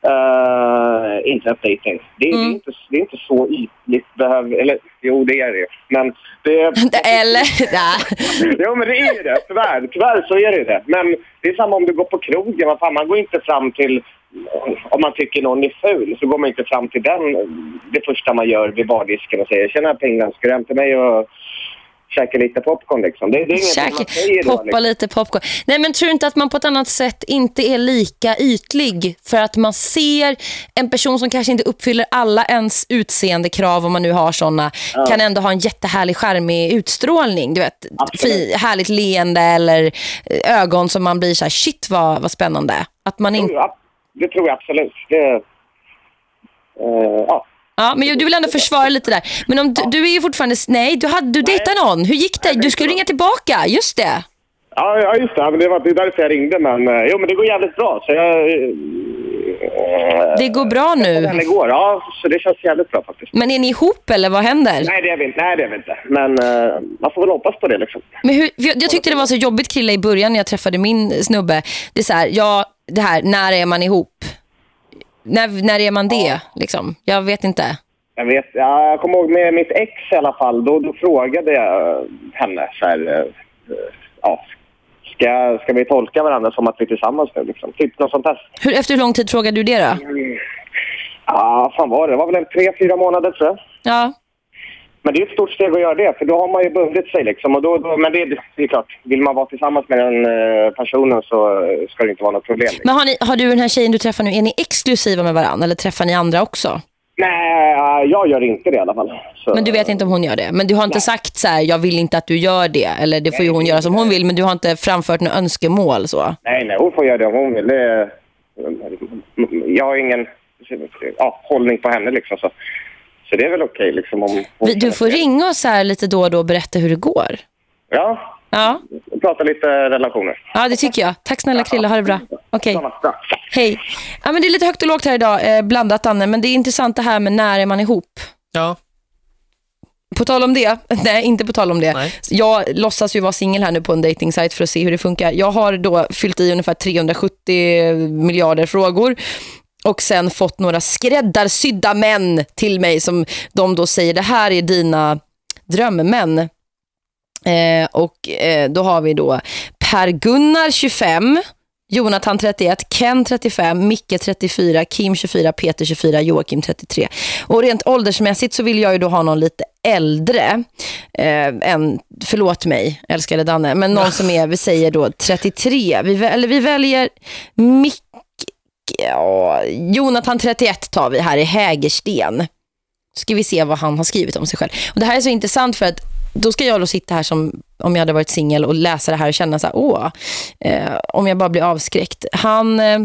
Uh, internetdating. Det, är- det, är inte, det är inte så ytligt. Behöv, eller jo, det är det. Men det,
Eller.
Jo, men det är ju det. Tyvärr, tyvärr så är det det. Men det är samma om du går på krogen. Vad fan, man går inte fram till... Om man tycker någon är ful så går man inte fram till den det första man gör vid bardisken och säger “Tjena Pinglan, ska du till mig och käka lite popcorn?” liksom. Det, det är inget man säger
Käka,
då.
poppa
Liksom.
lite popcorn. Nej, men tror inte att man på ett annat sätt inte är lika ytlig för att man ser en person som kanske inte uppfyller alla ens utseendekrav om man nu har såna kan ändå ha en jättehärlig charmig utstrålning, du vet, fi, härligt leende eller eh, ögon som man blir så här shit vad, vad spännande. Att man inte
Ja, det tror jag absolut. Det, eh, ja.
Ja, men du vill ändå försvara lite där. Men om du, du är ju fortfarande nej, du hade du dejtar någon. Hur gick det? Du skulle ringa tillbaka. Just det.
Ja, ja, just det. Men Det var det därför jag ringde. Men, eh, jo, men det går jävligt bra. Så jag, eh,
Det går bra nu.
Den igår, ja. Så det känns jävligt bra faktiskt.
Men är ni ihop eller vad händer?
Nej, det är vi inte. Nej, det är vi inte. Men eh, man får väl hoppas på det liksom.
Men hur, jag, tyckte det var så jobbigt Krille i början när jag träffade min snubbe. Det är så här, ja, det här, när är man ihop? När, när är man det? Liksom? Jag vet inte.
Jag vet, ja, jag kommer ihåg med mitt ex i alla fall. Då, då frågade jag henne så här, eh, ja, Ska, ska vi tolka varandra som att vi är tillsammans nu? Liksom? Typ något sånt där.
Hur, efter hur lång tid frågade du det då?
Ja, fan var det? Det var väl en tre, fyra månader tror jag.
Ja,
Men det är ett stort steg att göra det, för då har man ju bundit sig. Liksom. Och då, då, men det, det är klart, vill man vara tillsammans med den eh, personen så eh, ska det inte vara något problem. Liksom.
men har, ni, har du den här tjejen du träffar nu, är ni exklusiva med varandra eller träffar ni andra också?
Nej, jag gör inte det i alla fall. Så,
Men du vet inte om hon gör det. Men du har inte sagt så här, jag vill inte att du gör det. Eller det får ju hon göra som hon vill, men du har inte framfört några önskemål så.
Nej, nej, hon får göra det om hon vill. Det, jag har ingen ja, hållning på henne liksom. Så, så det är väl okej liksom. Om
Vi- Du får ringa oss här lite då och då och berätta hur det går.
Ja,
Ja,
prata lite relationer.
ja det tycker jag. Tack snälla Krille, ha det bra. Okej.
Bra.
hej. Ja, men det är lite högt och lågt här idag, eh, blandat Anne. Men det är intressant det här med när är man ihop.
Ja,
På tal om det, nej inte på tal om det.
Nej.
Jag låtsas ju vara singel här nu på en dating site för att se hur det funkar. Jag har då fyllt i ungefär 370 miljarder frågor och sen fått några skräddarsydda män till mig som de då säger det här är dina drömmän. Eh, och eh, då har vi då Per-Gunnar 25, Jonathan 31, Ken 35, Micke 34, Kim 24, Peter 24, Joakim 33. Och rent åldersmässigt så vill jag ju då ha någon lite äldre eh, än, förlåt mig, älskade Danne, men någon som är, vi säger då 33. Vi, eller vi väljer Micke, ja, Jonathan 31 tar vi här i Hägersten. Ska vi se vad han har skrivit om sig själv. Och det här är så intressant för att då ska jag då sitta här som om jag hade varit singel och läsa det här och känna så här, åh, eh, om jag bara blir avskräckt. Han eh,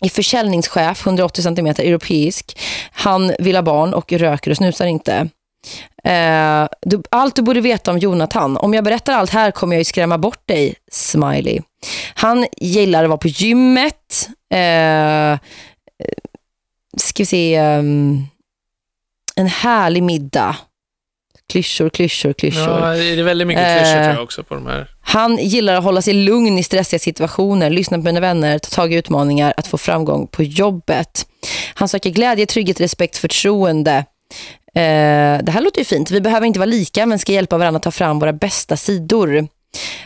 är försäljningschef, 180 cm europeisk. Han vill ha barn och röker och snusar inte. Eh, du, allt du borde veta om Jonathan. Om jag berättar allt här kommer jag ju skrämma bort dig, smiley. Han gillar att vara på gymmet. Eh, eh, ska vi se... ehm, en härlig middag. Klyschor, klyschor, klyschor.
ja det är väldigt mycket klyschor
Eh.
tror jag också på de här.
Han gillar att hålla sig lugn i stressiga situationer, lyssna på mina vänner, ta tag i utmaningar, att få framgång på jobbet. Han söker glädje, trygghet, respekt, förtroende. Eh, det här låter ju fint. Vi behöver inte vara lika men ska hjälpa varandra att ta fram våra bästa sidor.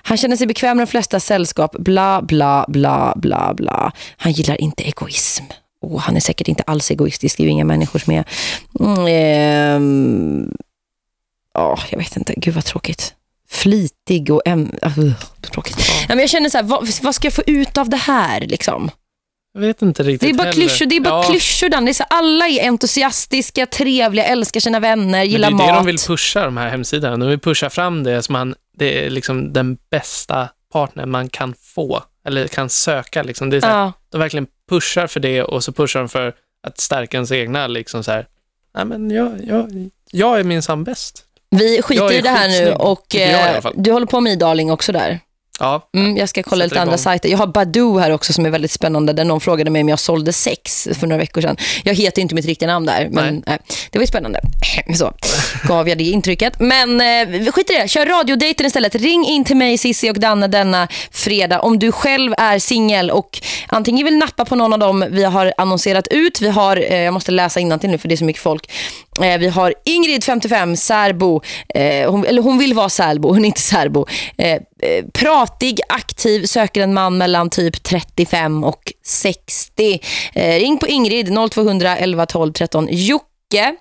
Han känner sig bekväm med de flesta sällskap, bla bla bla bla bla. Han gillar inte egoism. Oh, han är säkert inte alls egoistisk, det är ju inga människor som är. Mm, ehm, ja, jag vet inte. Gud vad tråkigt. Flitig och... Uh, tråkigt. Ja, men jag känner så här, vad, vad ska jag få ut av det här? Liksom?
Jag vet inte riktigt
Det är bara
heller.
klyschor, det är bara
ja,
klyschor Dan. Det är så, alla är entusiastiska, trevliga, älskar sina vänner,
men det
gillar
är
mat.
det de vill pusha, de här hemsidorna. De vill pusha fram det som man, det är liksom den bästa partnern man kan få, eller kan söka. Liksom. Det är så här,
ja.
De verkligen pushar för det och så pushar de för att stärka ens egna, liksom så här, nej men jag, jag, jag är minsann bäst.
Vi skiter i det här nu och eh, du håller på med e-darling också där.
Ja,
Mm, jag ska kolla
Sätter
lite andra sajter. Jag har Badoo här också som är väldigt spännande där någon frågade mig om jag sålde sex för några veckor sedan. Jag heter inte mitt riktiga namn där, men nej. det var ju spännande. Så gav jag det intrycket. Men eh, skit i det, kör radiodejten istället. Ring in till mig, Sissi och Danne denna fredag om du själv är singel och antingen vill nappa på någon av dem vi har annonserat ut. Vi har, eh, jag måste läsa innantill nu för det är så mycket folk. Eh, vi har Ingrid 55, särbo. Eh, hon, eller hon vill vara särbo, hon är inte särbo. Eh, pratig, aktiv, söker en man mellan typ 35 och 60. Eh, ring på Ingrid 0200 11 12 13. Jocke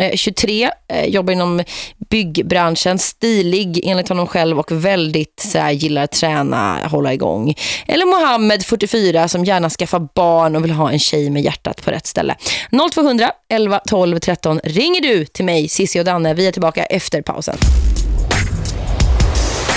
eh, 23, eh, jobbar inom byggbranschen, stilig enligt honom själv och väldigt så här, gillar att träna, hålla igång. Eller Mohammed 44 som gärna skaffar barn och vill ha en tjej med hjärtat på rätt ställe. 0200 11 12 13 ringer du till mig, Sissi och Danne. Vi är tillbaka efter pausen.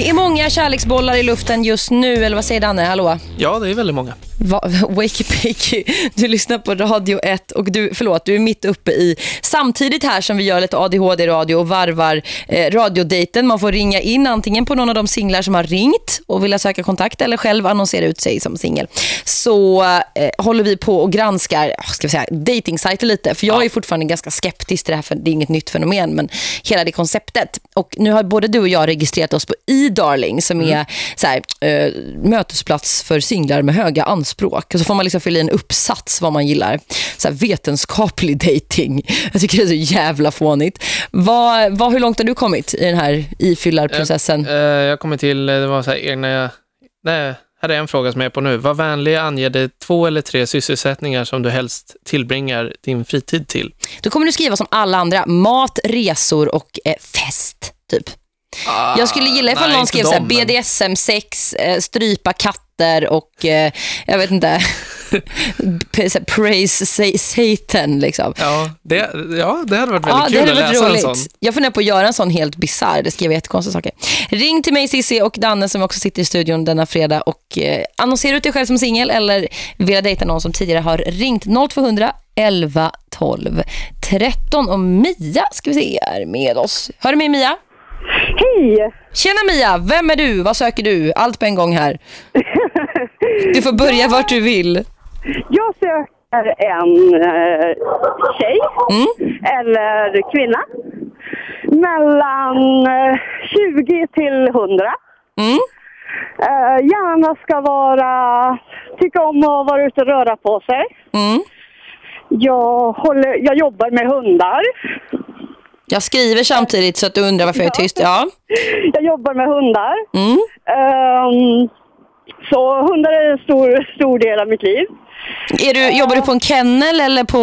Det är många kärleksbollar i luften just nu, eller vad säger Danne? Hallå?
ja, det är väldigt många.
Va, Wakey Pakey, du lyssnar på Radio 1 och du, förlåt, du är mitt uppe i samtidigt här som vi gör lite ADHD-radio och varvar eh, radiodejten. Man får ringa in antingen på någon av de singlar som har ringt och vill söka kontakt eller själv annonsera ut sig som singel. Så eh, håller vi på och granskar ska vi säga, datingsajter lite. För jag är fortfarande ganska skeptisk till det här, för det är inget nytt fenomen, men hela det konceptet. Och nu har både du och jag registrerat oss på e-darling som är så här, eh, mötesplats för singlar med höga anspråk så får man liksom fylla i en uppsats vad man gillar. Så här, vetenskaplig dating. Jag tycker det är så jävla fånigt. Vad, vad, hur långt har du kommit i den här ifyllarprocessen?
Eh, jag kommer till, eh, det var så här egna... Nej, här är en fråga som jag är på nu. Var vänlig ange det två eller tre sysselsättningar som du helst tillbringar din fritid till.
Då kommer du skriva som alla andra. Mat, resor och eh, fest, typ.
Ah,
Jag skulle gilla ifall
nej,
någon skrev
dem,
BDSM-sex, eh, strypa katter och eh, jag vet inte, praise sa- Satan liksom.
Ja, det, ja, det hade varit
Ja,
väldigt
det
kul
hade
att
varit
läsa en
roligt.
sån.
Jag funderar på att göra en sån helt bizarr. Det skriver jättekonstiga saker. Ring till mig Cissi och Danne som också sitter i studion denna fredag och eh, annonsera ut dig själv som singel eller vilja dejta någon som tidigare har ringt 0200 11 12 13 och Mia ska vi se är med oss. Hör du mig Mia?
Hej!
Tjena Mia, vem är du? Vad söker du? Allt på en gång här. Du får börja vart du vill.
Jag söker en eh, tjej
Mm.
eller kvinna mellan eh, 20 till 100.
Mm.
Eh, gärna ska vara, tycka om att vara ute och röra på sig.
Mm.
Jag, håller, jag jobbar med hundar.
Jag skriver samtidigt så att du undrar varför jag är tyst. Ja.
Jag jobbar med hundar.
Mm.
Ehm, så hundar är en stor, stor del av mitt liv.
Är du, jobbar du på en kennel eller på...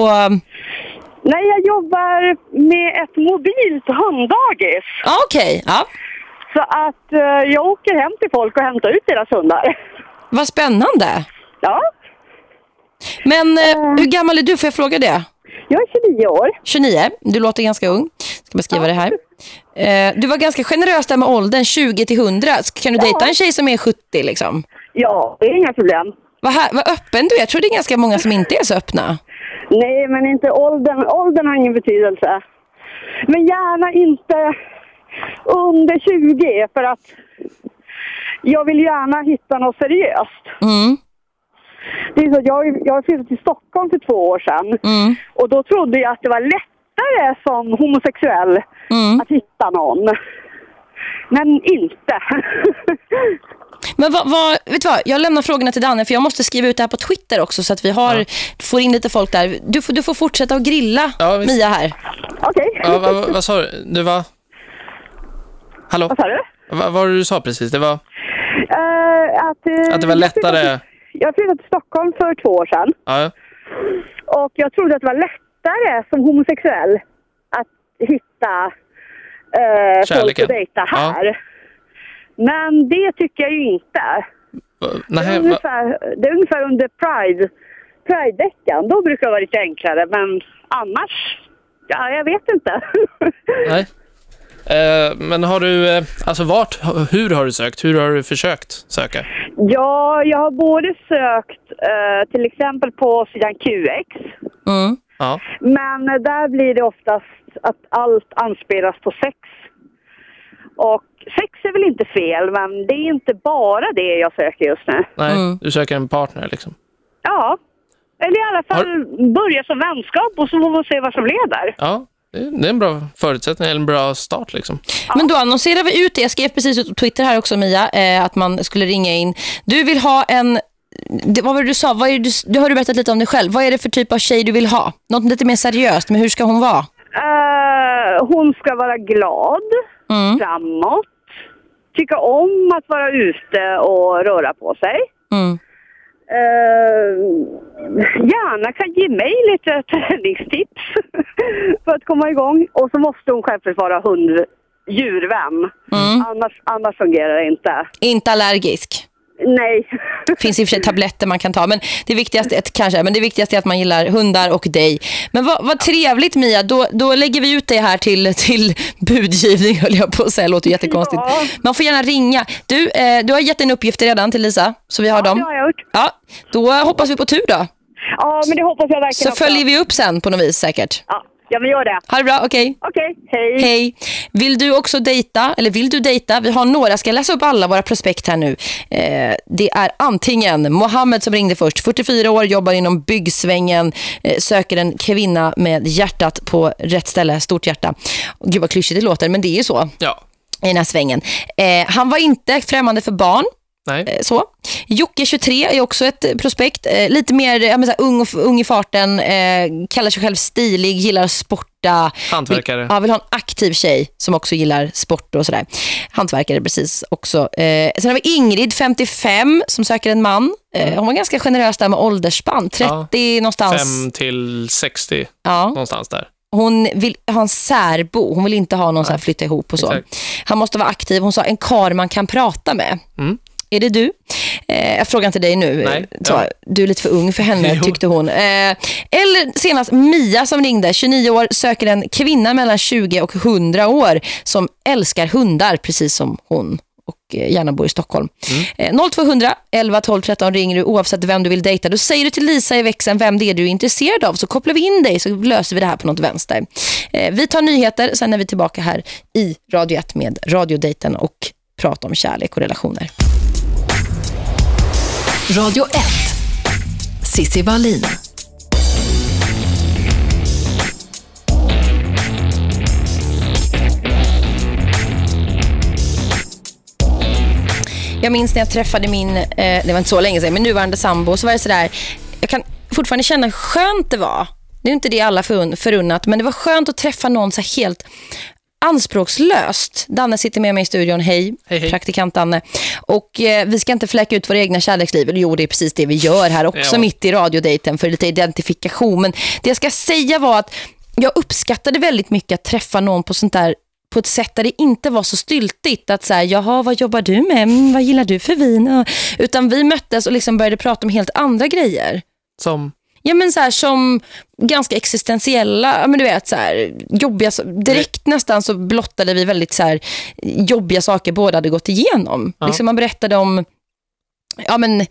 Nej, jag jobbar med ett mobilt hunddagis.
Okej, ja.
Så att eh, jag åker hem till folk och hämtar ut deras hundar.
vad spännande.
Ja,
Men eh, hur gammal är du? Får jag fråga det?
jag är 29 år.
29. Du låter ganska ung. Ska beskriva det här. Eh, du var ganska generös där med åldern, 20 till 100. Kan du dejta en tjej som är 70 liksom?
Ja, det är inga problem.
Vad, här, vad öppen du är. Jag tror det är ganska många som inte är så öppna.
Nej, men inte åldern. Åldern har ingen betydelse. Men gärna inte under 20 för att jag vill gärna hitta något seriöst.
Mm.
Det är så, jag, jag flyttade till Stockholm för två år sedan
Mm.
och då trodde jag att det var lättare som homosexuell
Mm.
att hitta någon. Men inte.
Men vad, vad, vet du vad, jag lämnar frågorna till Danne för jag måste skriva ut det här på Twitter också så att vi har, får in lite folk där. Du får, du får fortsätta att grilla
Ja.
Mia här.
Okej.
Ja, vad, vad, vad sa du? Du var... Hallå?
Vad sa du?
Vad vad var det du sa precis? Det var
Eh, att, eh,
att det var lättare...
Jag flyttade till Stockholm för två år sedan
Ja,
och jag trodde att det var lättare som homosexuell att hitta eh, folk att dejta
Ja.
här. Men det tycker jag ju inte.
va-
Det är,
nej,
ungefär, det är ungefär under Pride, Pride-veckan. Då brukar det vara lite enklare, men annars, ja, jag vet inte.
nej. Eh, men har du, eh, alltså vart, hur har du sökt? Hur har du försökt söka?
ja, jag har både sökt eh, till exempel på sidan QX,
Mm.
Ja,
men där blir det oftast att allt anspelas på sex. Och sex är väl inte fel, men det är inte bara det jag söker just nu.
nej,
Mm.
du söker en partner liksom.
Ja, eller i alla fall börja som vänskap och så får man se vad som leder.
Ja, det är en bra förutsättning, eller en bra start liksom.
Men då annonserar vi ut det. Jag skrev precis ut på Twitter här också Mia eh, att man skulle ringa in. Du vill ha en det, vad var det du sa? Vad är du, du har du berättat lite om dig själv. Vad är det för typ av tjej du vill ha? Något lite mer seriöst, men hur ska hon vara?
Eh, hon ska vara glad,
Mm.
framåt, tycka om att vara ute och röra på sig.
Mm.
Eh, gärna kan ge mig lite träningstips för att komma igång. Och så måste hon självklart vara hund, djurvän.
Mm.
Annars, annars fungerar det inte.
Inte allergisk.
Nej.
finns i och för sig tabletter man kan ta. Men det viktigaste, är, kanske, men det viktigaste är att man gillar hundar och dig. Men vad, vad trevligt Mia. Då, då lägger vi ut det här till, till budgivning höll jag på att säga. Det låter jättekonstigt.
Ja.
Man får gärna ringa. Du, eh, du har gett en uppgift redan till Lisa. Så vi har
Ja, det
dem.
har jag gjort.
Ja, då hoppas vi på tur då.
Ja, men det hoppas jag verkligen
Så följer vi upp sen på något vis säkert.
Ja, ja men gör det.
Ha det bra, okej.
Okej, hej.
Hej. Vill du också dejta? Eller vill du dejta? Vi har några. Ska jag läsa upp alla våra prospekt här nu? Eh, det är antingen Mohammed som ringde först. 44 år, jobbar inom byggsvängen. Eh, söker en kvinna med hjärtat på rätt ställe. Stort hjärta. Gud vad klyschigt det låter, men det är ju så
Ja,
i den här svängen. Eh, han var inte främmande för barn.
Nej.
Eh, Så. Jocke 23 är också ett eh, prospekt. Eh, lite mer ja, men så ung, och, ung i farten. Eh, kallar sig själv stilig, gillar sporta.
Hantverkare.
Vill, ja, vill ha en aktiv tjej som också gillar sport och sådär. Hantverkare precis också. Eh, sen har vi Ingrid 55 som söker en man. Eh, hon var ganska generös där med åldersspann. 30
Mm. Ja.
någonstans.
5 till 60,
Ja.
någonstans där.
Hon vill ha en särbo. Hon vill inte ha någon så här flytta ihop och så.
Exakt.
Han måste vara aktiv. Hon sa en kar man kan prata med.
Mm.
Är det du? Eh, jag frågar inte dig nu.
Nej, ja.
Du är lite för ung för henne,
Jo.
tyckte hon. Eh, eller senast Mia som ringde. 29 år, söker en kvinna mellan 20 och 100 år som älskar hundar, precis som hon och eh, gärna bor i Stockholm.
Mm.
Eh, 0200 11 12 13 ringer du oavsett vem du vill dejta. Då säger du till Lisa i växeln vem det är du är intresserad av så kopplar vi in dig så löser vi det här på något vänster. Eh, vi tar nyheter, sen är vi tillbaka här i Radio 1 med radiodejten och prata om kärlek och relationer.
Radio 1. Sissi Wallin.
Jag minns när jag träffade min, eh, det var inte så länge sedan, men nuvarande sambo, så var det sådär, jag kan fortfarande känna hur skönt det var. Det är inte det alla förun- förunnat, men det var skönt att träffa någon så helt anspråkslöst. Danne sitter med mig i studion, hej,
Hej, hej.
praktikant Danne. Och eh, vi ska inte fläcka ut våra egna kärleksliv. Jo, det är precis det vi gör här också
Ja.
mitt i radiodejten för lite identifikation. Men det jag ska säga var att jag uppskattade väldigt mycket att träffa någon på sånt där på ett sätt där det inte var så styltigt att säga, jaha, vad jobbar du med? Mm, vad gillar du för vin? Utan vi möttes och liksom började prata om helt andra grejer.
Som,
Ja men så här som ganska existentiella, men du vet så här jobbiga direkt nästan så blottade vi väldigt så här jobbiga saker båda hade gått igenom.
Ja.
Liksom man berättade om Ja men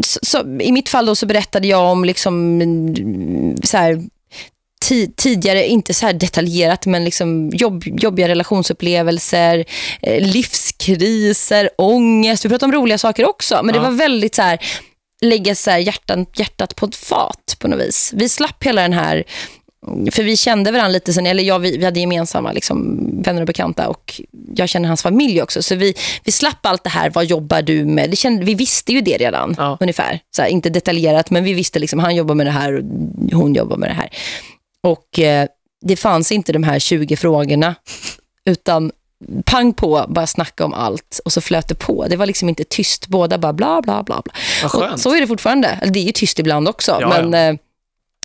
så, så, i mitt fall då så berättade jag om liksom mm, så här ti- tidigare, inte så här detaljerat men liksom jobb, jobbiga relationsupplevelser, eh, livskriser, ångest. Vi pratade om roliga saker också, men det
Ja.
var väldigt så här lägga så här hjärtan, hjärtat på ett fat på något vis. Vi slapp hela den här för vi kände varandra lite sen, eller ja, vi, vi hade gemensamma liksom, vänner och bekanta och jag känner hans familj också. Så vi, vi slapp allt det här, vad jobbar du med? Det kände, vi visste ju det redan,
Ja.
ungefär. Så här, inte detaljerat, men vi visste liksom, han jobbar med det här och hon jobbar med det här. Och eh, det fanns inte de här 20 frågorna, utan pang på, bara snacka om allt och så flöt det på. Det var liksom inte tyst, båda bara bla bla bla. bla. Och så är det fortfarande. Det är ju tyst ibland också.
Ja,
men Eh,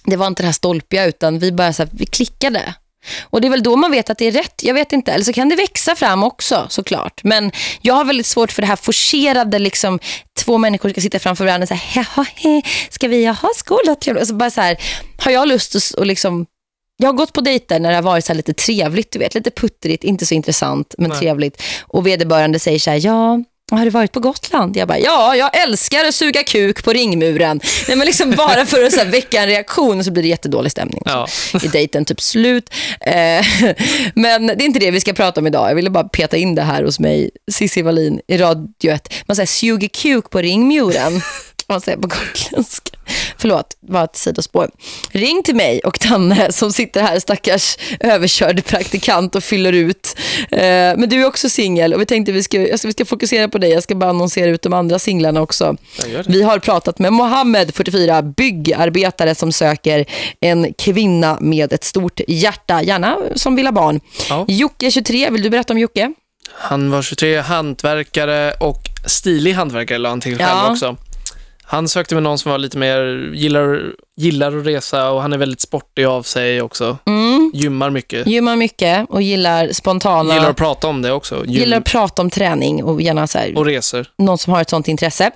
det var inte det här stolpiga utan vi bara så här, vi klickade. Och det är väl då man vet att det är rätt. Jag vet inte. Eller så kan det växa fram också såklart. Men jag har väldigt svårt för det här forcerade liksom två människor ska sitta framför varandra och säga he, ska vi ha skola? Trevligt." Och så bara så här, har jag lust att och liksom jag har gått på dejter när det har varit så lite trevligt, du vet, lite puttrigt, inte så intressant, men
Nej.
trevligt. Och vederbörande säger så här, ja, har du varit på Gotland? Jag bara, ja, jag älskar att suga kuk på ringmuren. Nej, men liksom bara för att så här, väcka en reaktion så blir det jättedålig stämning.
Ja.
I dejten typ slut. Eh, men det är inte det vi ska prata om idag. Jag ville bara peta in det här hos mig, Cissi Wallin i Radio 1. Man säger suga kuk på ringmuren. Man säga på gotländska. Förlåt, var ett sidospår. Ring till mig och Tanne som sitter här, stackars överkörd praktikant och fyller ut. Eh, men du är också singel och vi tänkte vi ska, vi ska fokusera på dig. Jag ska bara annonsera ut de andra singlarna också. Vi har pratat med Mohammed, 44, byggarbetare som söker en kvinna med ett stort hjärta, gärna som vill ha barn.
Ja.
Jocke, 23, vill du berätta om Jocke?
Han var 23, hantverkare och stilig hantverkare la han till själv
Ja.
också. Han sökte med någon som var lite mer, gillar, gillar att resa och han är väldigt sportig av sig också.
Mm.
Gymmar mycket.
Gymmar mycket och gillar spontana...
Gillar att prata om det också. Gym
gillar att prata om träning och gärna så här,
och resor.
någon som har ett sånt intresse.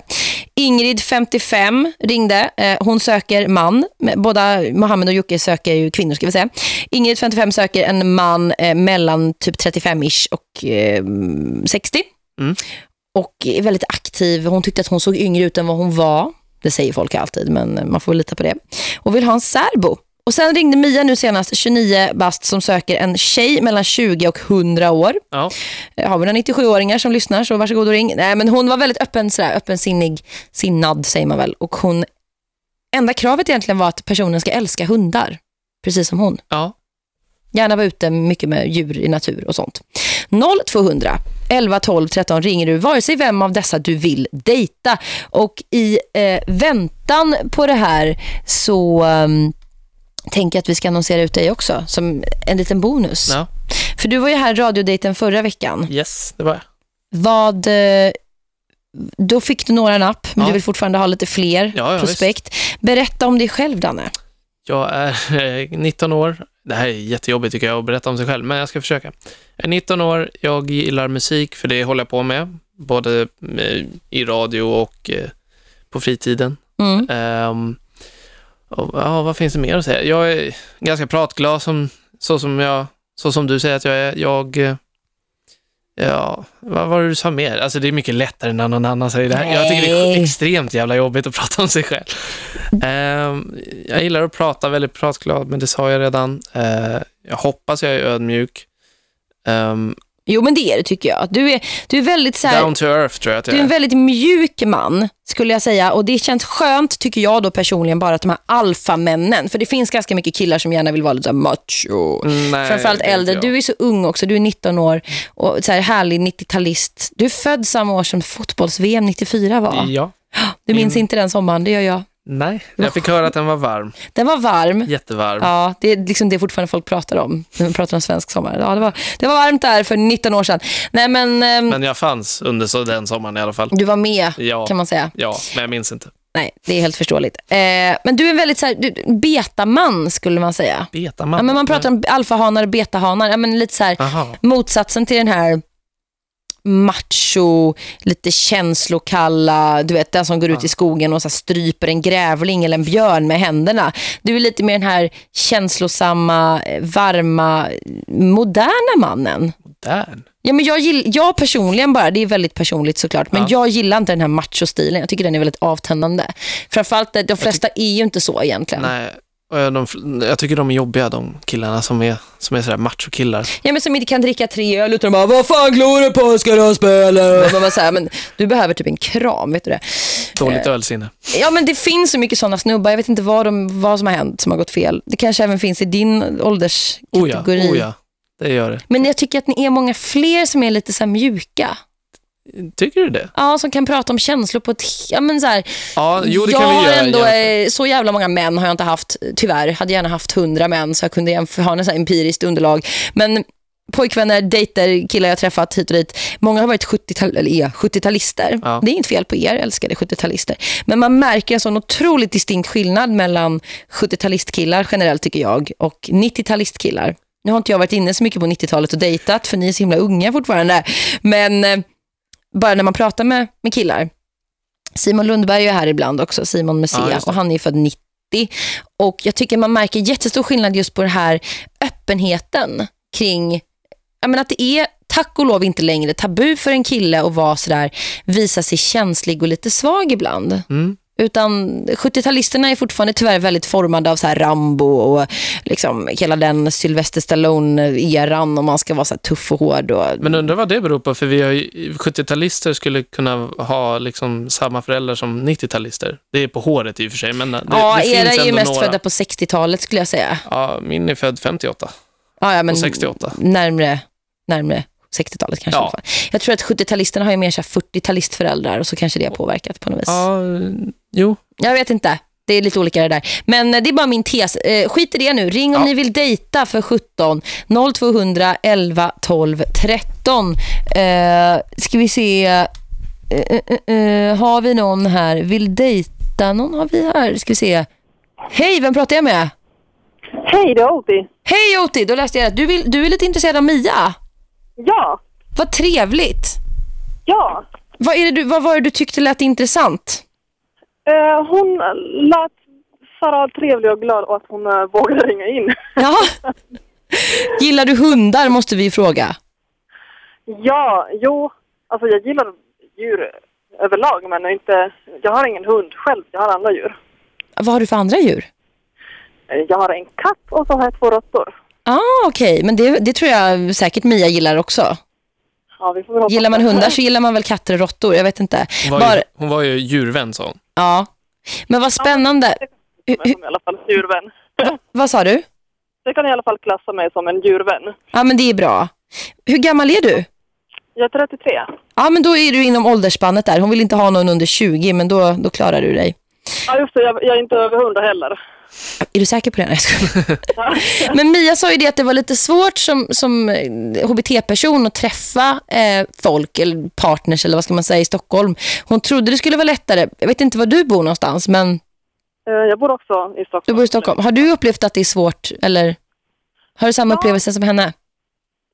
Ingrid, 55, ringde. Eh, hon söker man. Båda Mohammed och Jocke söker ju kvinnor, ska vi säga. Ingrid, 55, söker en man eh, mellan typ 35-ish och eh, 60.
Mm.
Och är väldigt aktiv. Hon tyckte att hon såg yngre ut än vad hon var. Det säger folk alltid, men man får lita på det. Och vill ha en särbo. Och sen ringde Mia nu senast, 29 bast, som söker en tjej mellan 20 och 100 år.
Ja.
Eh, Har vi några 97-åringar som lyssnar så varsågod och ring. Nej, men hon var väldigt öppen, sådär, öppensinnig, sinnad säger man väl. Och hon, enda kravet egentligen var att personen ska älska hundar. Precis som hon.
ja.
Gärna vara ute mycket med djur i natur och sånt. 0200 11 12 13 ringer du vare sig vem av dessa du vill dejta. Och i eh, väntan på det här så ehm, tänker jag att vi ska annonsera ut dig också som en liten bonus.
Ja.
För du var ju här radiodejten förra veckan.
Yes, det var jag.
Vad... eh, Då fick du några napp, men
Ja.
du vill fortfarande ha lite fler
Ja,
prospekt. Berätta om dig själv, Danne.
Jag är eh, 19 år. Det här är jättejobbigt tycker jag att berätta om sig själv, men jag ska försöka. Jag är 19 år, jag gillar musik för det håller jag på med. Både eh, i radio och eh, på fritiden.
Mm.
Ehm, och, ja, vad finns det mer att säga? Jag är ganska pratglad som, så, som jag, så som du säger att jag är. Jag, eh, ja, vad var det du sa mer? Alltså det är mycket lättare när någon annan säger det här. Jag tycker det är extremt jävla jobbigt att prata om sig själv. Ehm, jag gillar att prata, väldigt pratglad, men det sa jag redan. Eh, jag hoppas jag är ödmjuk. Ehm,
Jo, men det är det tycker jag. Du är, du är väldigt så här,
down to earth tror jag att
du är en väldigt mjuk man, skulle jag säga. Och det känns skönt, tycker jag då personligen, bara att de här alfamännen. För det finns ganska mycket killar som gärna vill vara lite så här macho.
Mm, nej,
Framförallt äldre.
jag.
Du är så ung också. Du är 19 år och så här härlig 90-talist. Du är född samma år som fotbolls-VM 94 var.
Ja.
Du minns
Mm.
inte den sommaren, det gör jag.
Nej, jag fick höra att den var varm.
Den var varm.
Jättevarm.
Ja, det är liksom det fortfarande folk pratar om. När man pratar om svensk sommar. Ja, det var, det var varmt där för 19 år sedan. Nej, men, ehm,
Men jag fanns under så den sommaren i alla fall.
du var med,
Ja,
kan man säga.
ja men jag minns inte.
Nej, det är helt förståeligt. Eh, men du är en väldigt så här, du, betaman, skulle man säga.
Betaman.
Ja, men man pratar om alfahanar och betahanar. Ja, men lite så här, motsatsen till den här macho, lite känslokalla, du vet den som går ut i skogen och så stryper en grävling eller en björn med händerna. Du är lite mer den här känslosamma, varma, moderna mannen.
Modern.
Ja, men jag, gill, jag personligen bara, det är väldigt personligt såklart, men
Ja.
jag gillar inte den här macho-stilen. Jag tycker den är väldigt avtändande. Framförallt, de flesta är ju inte så egentligen.
Nej, de, jag tycker de är jobbiga, de killarna som är, som är sådär machokillar.
Ja, men som inte kan dricka tre öl utan bara, vad fan glor du på, ska du spela? Man bara så här, men du behöver typ en kram, vet du det?
Dåligt ölsinne.
Ja, men det finns så mycket sådana snubbar. Jag vet inte vad, de, vad som har hänt som har gått fel. Det kanske även finns i din
Oh ja,
ålderskategori.
oh ja, det gör det.
Men jag tycker att ni är många fler som är lite så mjuka.
Tycker du det?
Ja, som kan prata om känslor på ett... Ja, men så här,
Ja, jo det
jag
kan vi
har
göra.
ändå,
jämfört.
eh, så jävla många män har jag inte haft, tyvärr. Hade gärna haft hundra män så jag kunde ha en sån här empiriskt underlag. Men pojkvänner, dejter, killar jag träffat hit och dit. Många har varit 70-tal, eller är 70-talister.
Ja.
Det är inte fel på er, älskade 70-talister. Men man märker en sån otroligt distinkt skillnad mellan 70-talistkillar generellt tycker jag och 90-talistkillar. Nu har inte jag varit inne så mycket på 90-talet och dejtat för ni är så himla unga fortfarande. Men eh, bara när man pratar med, med killar. Simon Lundberg är här ibland också, Simon
Ja, just det.
och han är född 90. Och jag tycker man märker jättestor skillnad just på den här öppenheten kring jag menar att det är tack och lov inte längre tabu för en kille att vara sådär, visa sig känslig och lite svag ibland.
Mm.
Utan 70-talisterna är fortfarande tyvärr väldigt formade av så här Rambo och liksom hela den Sylvester Stallone-eran om man ska vara så tuff och hård. Och,
Men undrar vad det beror på, för vi har ju, 70-talister skulle kunna ha liksom samma föräldrar som 90-talister. Det är på håret i och för sig, men det,
ja,
det
era är ju mest
några.
födda på 60-talet skulle jag säga.
Ja, min är född 58
Ja, ja, men
och 68.
Närmre, närmre 60-talet kanske.
Ja.
Jag tror att 70-talisterna har ju mer så här 40-talistföräldrar och så kanske det har påverkat på något vis.
Ja, jo.
Jag vet inte. Det är lite olika det där. Men eh, det är bara min tes. Eh, skit i det nu. Ring om
Ja.
ni vill dejta för 17 0200 11 12 13. Eh, ska vi se. Eh, eh, eh, eh, har vi någon här? Vill dejta? Någon har vi här. Ska vi se. Hej, vem pratar jag med?
Hej, det är Oti.
Hej Oti, då läste jag att du, vill, du är lite intresserad av Mia.
Ja,
Vad trevligt.
ja.
Vad, är det du, vad var det du tyckte lät intressant?
Eh, hon lät Sara trevlig och glad och att hon uh, vågade ringa in.
Ja. Gillar du hundar måste vi fråga.
ja, jo. Alltså jag gillar djur överlag men inte, jag har ingen hund själv. Jag har andra djur.
Vad har du för andra djur?
Eh, Jag har en katt och så har jag två råttor.
Ah, okej. Men det, det tror jag säkert Mia gillar också.
Ja, vi får
Gillar man
det.
hundar så gillar man väl katter och råttor. Jag vet inte.
Hon var,
Bara,
ju, hon var ju djurvän, sa hon.
ja. Men vad spännande.
Jag kan i alla fall djurvän.
Vad sa du?
Jag kan i alla fall klassa mig som en djurvän.
Ja, men det är bra. Hur gammal är du?
Jag är 33.
Ja, men då är du inom åldersspannet där. Hon vill inte ha någon under 20, men då, då klarar du dig.
Ja, just det. Jag, jag är inte över 100 heller.
Är du säker på det? Nej. Men Mia sa ju det att det var lite svårt som, som eh, HBT-person att träffa eh, folk eller partners eller vad ska man säga i Stockholm. Hon trodde det skulle vara lättare. Jag vet inte var du bor någonstans, men
Eh, Jag bor också i Stockholm.
du bor i Stockholm. Har du upplevt att det är svårt eller har du samma upplevelse som henne?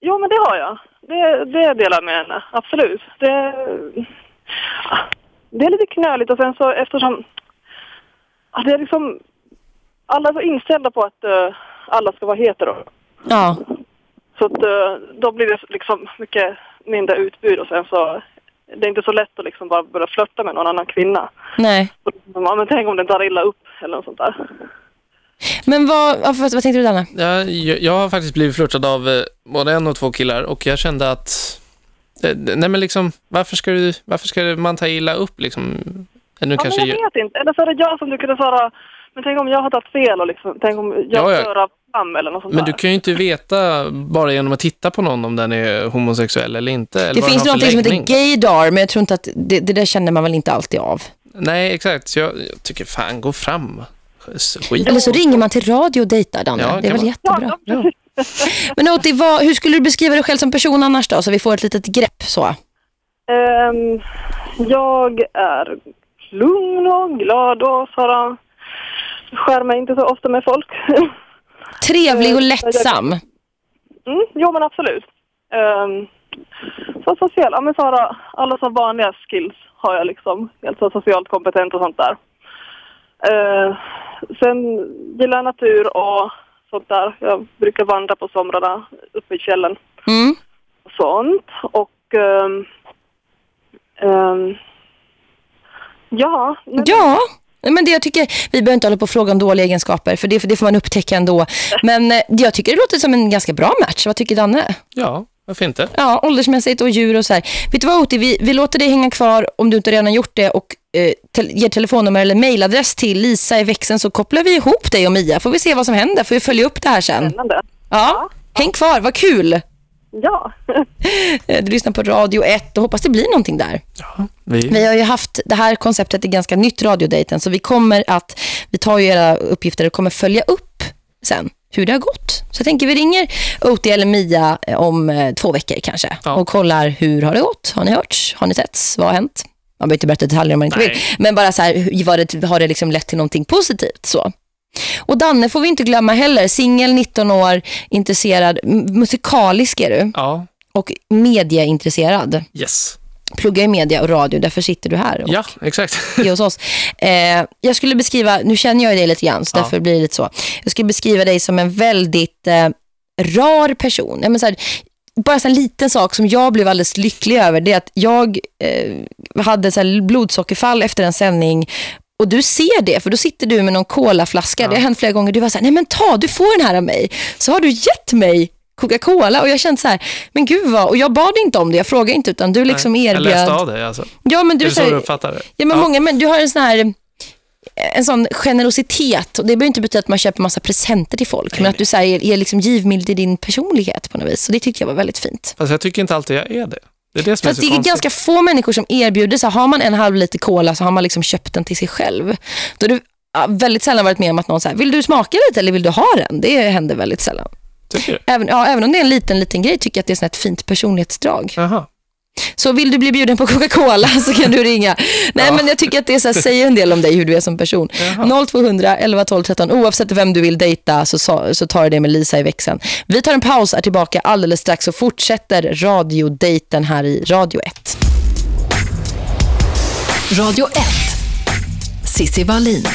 Jo, men det har jag. Det, det delar jag med henne. Absolut. Det, det är lite knöligt och sen så eftersom ja, det är liksom alla är så inställda på att eh, alla ska vara hetero.
Ja.
Så att, eh, då blir det liksom mycket mindre utbud och sen så det är inte så lätt att liksom bara börja flörta med någon annan kvinna.
Nej.
Ja, men tänk om den tar illa upp eller något sånt där.
Men vad, vad, vad tänkte du Danne?
Ja, jag, jag har faktiskt blivit flörtad av eh, både en och två killar och jag kände att nej men liksom, varför ska, du, varför ska man ta illa upp liksom? Nu
Ja,
kanske
men jag vet inte. Eller så är det jag som du kunde svara, men tänk om jag har tagit fel och liksom, tänk om jag
Ja, ja.
kör fram eller något sånt
Men
där.
du kan ju inte veta bara genom att titta på någon om den är homosexuell eller inte. Eller
Det finns något som heter gaydar, men jag tror inte att det, det där känner man väl inte alltid av.
Nej, exakt. Så jag, jag tycker fan, gå fram. Skit.
Eller så ringer man till radio och dejtar, Danne.
Ja,
det är väl
man.
jättebra.
Ja.
Men Oti, vad, hur skulle du beskriva dig själv som person annars då? Så vi får ett litet grepp så.
Ehm, jag är lugn och glad och sådär. Skär mig inte så ofta med folk.
Trevlig och
Eh,
lättsam.
Mm, jo men absolut. Um, så social, ja men sådär, alla så vanliga skills har jag liksom. Helt så socialt kompetent och sånt där. Eh, sen gillar jag natur och sånt där. Jag brukar vandra på somrarna uppe i fjällen.
Mm.
och sånt. Och ehm, ehm, ja,
Ja, men det jag tycker, vi behöver inte hålla på och fråga om dåliga egenskaper, för det, för det får man upptäcka ändå. Men eh, jag tycker det låter som en ganska bra match. Vad tycker Danne?
Ja, varför inte?
Ja, åldersmässigt och djur och så här. Vet du vad Oti, vi, vi låter dig hänga kvar om du inte redan gjort det och eh, te ger telefonnummer eller mailadress till Lisa i växeln så kopplar vi ihop dig och Mia. Får vi se vad som händer, får vi följa upp det här sen.
Spännande.
Ja, häng kvar, vad kul.
Ja.
Eh, Du lyssnar på Radio 1 och hoppas det blir någonting där.
Vi,
Vi har ju haft, det här konceptet är ganska nytt radiodejten så vi kommer att, vi tar ju era uppgifter och kommer följa upp sen hur det har gått. Så jag tänker vi ringer Oti eller Mia eh, om eh, två veckor kanske
Ja.
och kollar hur har det gått? Har ni hört? Har ni sett? Vad har hänt? Man behöver inte berätta detaljer om man inte
Nej.
vill. Men bara så här, var det, har det liksom lett till någonting positivt? Så. Och Danne får vi inte glömma heller. Singel, 19 år, intresserad. Musikalisk är du.
ja,
Och medieintresserad.
yes.
Pluggar i media och radio, därför sitter du här.
Ja, exakt.
är hos oss. Eh, jag skulle beskriva, nu känner jag dig lite grann så
Ja.
därför blir det lite så. Jag skulle beskriva dig som en väldigt eh, rar person. Jag menar så här, bara så en liten sak som jag blev alldeles lycklig över det är att jag eh, hade så här blodsockerfall efter en sändning och du ser det, för då sitter du med någon colaflaska.
Ja.
Det har hänt flera gånger. Du var så här, nej men ta, du får den här av mig. Så har du gett mig Coca-Cola och jag kände så här, men gud vad, och jag bad inte om det, jag frågade inte utan du liksom
Jag
erbjöd.
läste av det alltså.
Ja, men du
Är det
så
så
här,
du uppfattar det?
Ja, men
Ja.
många, men du har en sån här en sån generositet och det behöver inte betyda att man köper massa presenter till folk men att du så här, är, är liksom givmild i din personlighet på något vis. Så det tyckte jag var väldigt fint.
Fast jag tycker inte alltid jag är det. Det är det som
För
är så
det är
konstigt.
ganska få människor som erbjuder så här, har man en halv liter cola så har man liksom köpt den till sig själv. Då ja, väldigt sällan varit med om att någon säger, vill du smaka lite eller vill du ha den? Det händer väldigt sällan. Även, ja, även om det är en liten, liten grej tycker jag att det är ett fint personlighetsdrag.
Jaha.
Så vill du bli bjuden på Coca-Cola så kan du ringa. Nej,
Ja.
men jag tycker att det är så här, säger en del om dig hur du är som person.
Jaha.
0200 11 12 13. Oavsett vem du vill dejta så, så, så tar du det med Lisa i växeln. Vi tar en paus, är tillbaka alldeles strax och fortsätter radiodejten här i Radio 1.
Radio 1. Sissi Wallin.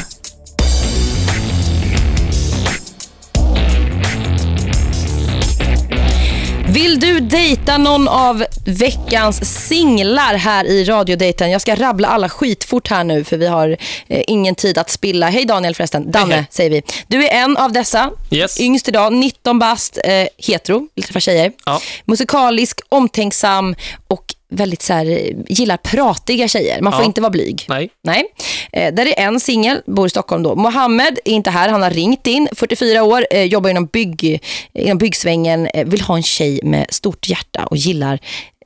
Vill du dejta någon av veckans singlar här i radiodejten? Jag ska rabbla alla skitfort här nu för vi har eh, ingen tid att spilla. Hej Daniel förresten. Danne
hej.
säger vi. Du är en av dessa.
Yes.
Yngst idag, 19 bast, eh, hetero, vill träffa tjejer.
Ja.
Musikalisk, omtänksam och väldigt så här, gillar pratiga tjejer. Man får
Ja.
inte vara blyg.
Nej.
Nej. Eh, där är en singel, bor i Stockholm då. Mohammed är inte här, han har ringt in. 44 år, eh, jobbar inom, bygg, inom byggsvängen, eh, vill ha en tjej med stort hjärta och gillar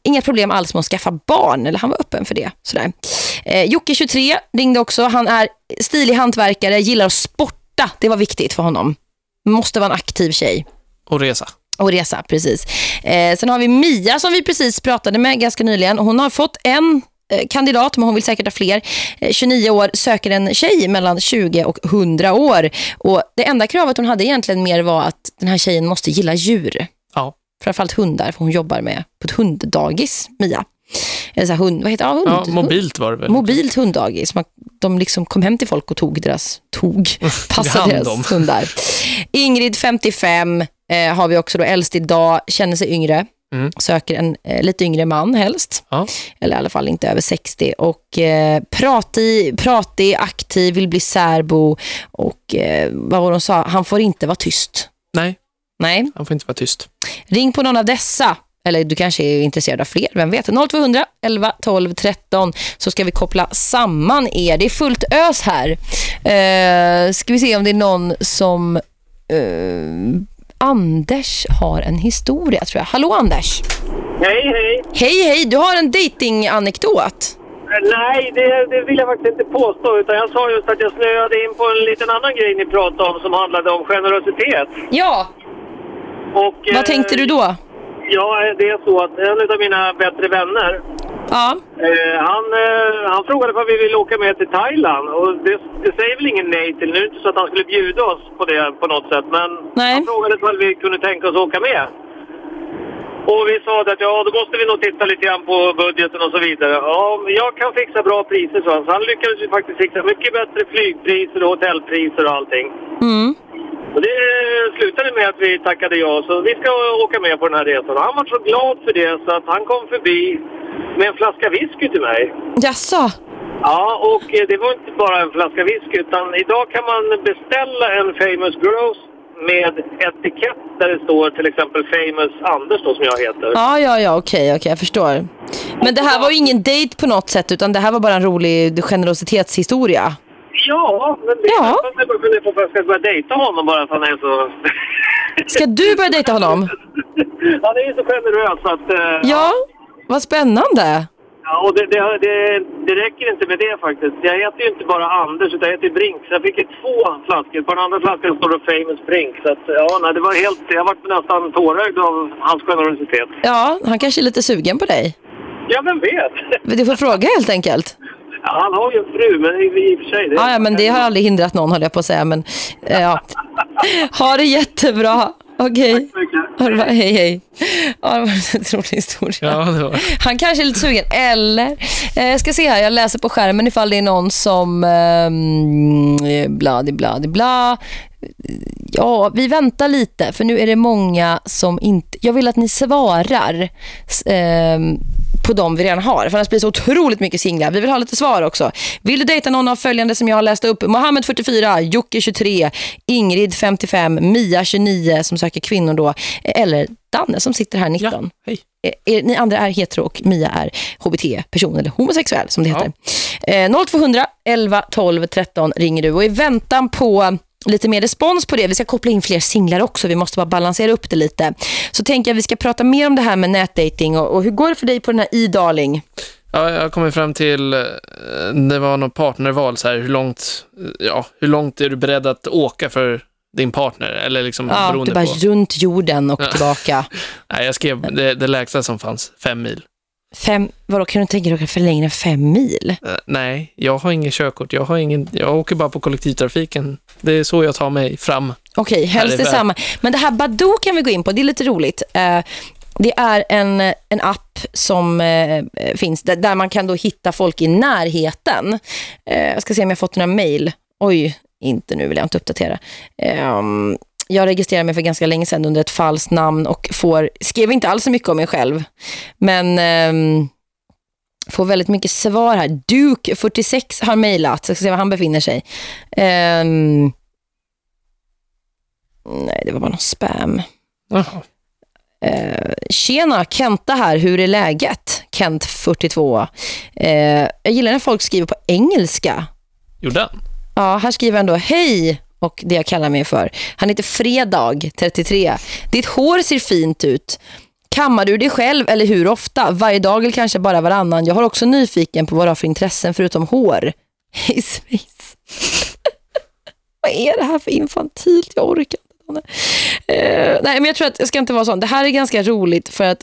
Inga problem alls med att skaffa barn, eller han var öppen för det. Sådär. Eh, Jocke 23 ringde också. Han är stilig hantverkare, gillar att sporta. Det var viktigt för honom. Måste vara en aktiv tjej.
Och resa.
Och resa, precis. Eh, sen har vi Mia som vi precis pratade med ganska nyligen. Hon har fått en eh, kandidat, men hon vill säkert ha fler. Eh, 29 år söker en tjej mellan 20 och 100 år. Och det enda kravet hon hade egentligen mer var att den här tjejen måste gilla djur.
Ja.
Framförallt hundar, för hon jobbar med på ett hunddagis, Mia. Eller så här hund, vad heter det? Ja, hund,
Ja, mobilt var det väl?
Mobilt hunddagis. Man, de liksom kom hem till folk och tog deras, tog, passade deras hundar. Ingrid 55 eh, har vi också då äldst idag, känner sig yngre.
Mm.
Söker en eh, lite yngre man helst.
Ja.
Eller i alla fall inte över 60. Och eh, pratig, pratig, aktiv, vill bli särbo. Och eh, vad var de sa? Han får inte vara tyst.
Nej,
Nej.
han får inte vara tyst.
Ring på någon av dessa. Eller du kanske är intresserad av fler, vem vet. 0200 11 12 13 så ska vi koppla samman er. Det är fullt ös här. Eh, ska vi se om det är någon som... Eh, Anders har en historia tror jag. Hallå Anders.
Hej, hej.
Hej, hej. Du har en dating-anekdot.
Nej, det, det vill jag faktiskt inte påstå. Utan jag sa just att jag snöade in på en liten annan grej ni pratade om som handlade om generositet.
Ja.
Och,
Vad
eh,
tänkte du då?
Ja, det är så att en av mina bättre vänner,
Ja.
eh, han, eh, han frågade om vi ville åka med till Thailand. Och det, det säger väl ingen nej till. Nu inte så att han skulle bjuda oss på det på något sätt. Men
Nej.
han frågade om vi kunde tänka oss åka med. Och vi sa att ja, då måste vi nog titta lite grann på budgeten och så vidare. Ja, jag kan fixa bra priser, så han. Så han lyckades ju faktiskt fixa mycket bättre flygpriser och hotellpriser och allting.
Mm.
Och det slutade med att vi tackade ja, så vi ska åka med på den här resan. Och han var så glad för det så att han kom förbi med en flaska whisky till mig.
Jaså?
Ja, och eh, det var inte bara en flaska whisky utan idag kan man beställa en Famous Gross med etikett där det står till exempel Famous Anders då som jag heter.
Ja, ja, ja, okej, okej, jag förstår. Men det här var ju ingen date på något sätt, utan det här var bara en rolig generositetshistoria.
Ja, men det
Ja.
är jag funderar på om jag ska börja dejta honom bara för att han är så...
Ska du börja dejta honom?
han är ju så generös så att... eh,
Ja, vad spännande.
Ja, och det, det, det, det räcker inte med det faktiskt. Jag heter ju inte bara Anders utan jag heter Brink. Så jag fick ju två flaskor. På den andra flaskan står det Famous Brink. Så att, ja, nej, det var helt... Jag varit nästan tårögd av hans generositet.
Ja, han kanske är lite sugen på dig.
Ja, vem vet?
Du får fråga helt enkelt.
Ja, han har ju en fru, men i, i och för sig... Det,
Ja, ja, men det har aldrig hindrat någon, håller jag på att säga. Men, eh, ja. Ha det jättebra. Okej. Det bra. Hej, hej. Ja, det var en rolig historia.
Ja, det var
Han kanske är lite sugen. Eller, eh, jag ska se här, jag läser på skärmen ifall det är någon som eh, bla, di, bla, di, bla. Ja, vi väntar lite för nu är det många som inte... Jag vill att ni svarar ehm, på de vi redan har. För annars blir det så otroligt mycket singlar. Vi vill ha lite svar också. Vill du dejta någon av följande som jag har läst upp? Mohammed 44, Jocke 23, Ingrid 55, Mia 29 som söker kvinnor då. Eller Danne som sitter här 19.
hej.
Eh, er- Ni andra är hetero och Mia är HBT-person eller homosexuell som det heter. Eh, 0200 11 12 13 ringer du och i väntan på lite mer respons på det. Vi ska koppla in fler singlar också. Vi måste bara balansera upp det lite. Så tänker jag att vi ska prata mer om det här med nätdating och, och hur går det för dig på den här e-darling?
Ja, jag kommit fram till, eh, det var något partnerval så här, hur långt, eh, ja, hur långt är du beredd att åka för din partner? Eller liksom
Ja, det
beroende
är bara
på.
runt jorden och
Ja.
tillbaka.
Nej, jag skrev det, det lägsta som fanns, fem mil.
Fem, vadå, kan du tänka dig att åka längre än fem mil?
Eh, nej, jag har ingen körkort. Jag, har ingen, jag åker bara på kollektivtrafiken. Det är så jag tar mig fram.
Okej, helst
Här är
detsamma. Men det här Badoo kan vi gå in på. Det är lite roligt. Eh, det är en, en app som eh, finns där, där man kan då hitta folk i närheten. Eh, jag ska se om jag har fått några mejl. Oj, inte nu vill jag inte uppdatera. Ehm, jag registrerade mig för ganska länge sedan under ett falskt namn och får, skrev inte alls så mycket om mig själv. Men ehm, får väldigt mycket svar här. Duke46 har mejlat. Jag ska se var han befinner sig. Ehm, nej, det var bara någon spam.
Jaha.
Eh, tjena, Kenta här. Hur är läget? Kent 42. Eh, jag gillar när folk skriver på engelska.
Gjorde?
Ja, här skriver han då Hej och det jag kallar mig för. Han heter Fredag, 33. Ditt hår ser fint ut. Kammar du dig själv eller hur ofta? Varje dag eller kanske bara varannan. Jag har också nyfiken på vad du har för intressen förutom hår. Hiss, hiss. vad är det här för infantilt? Jag orkar inte. Eh, nej, men jag tror att jag ska inte vara sån. Det här är ganska roligt för att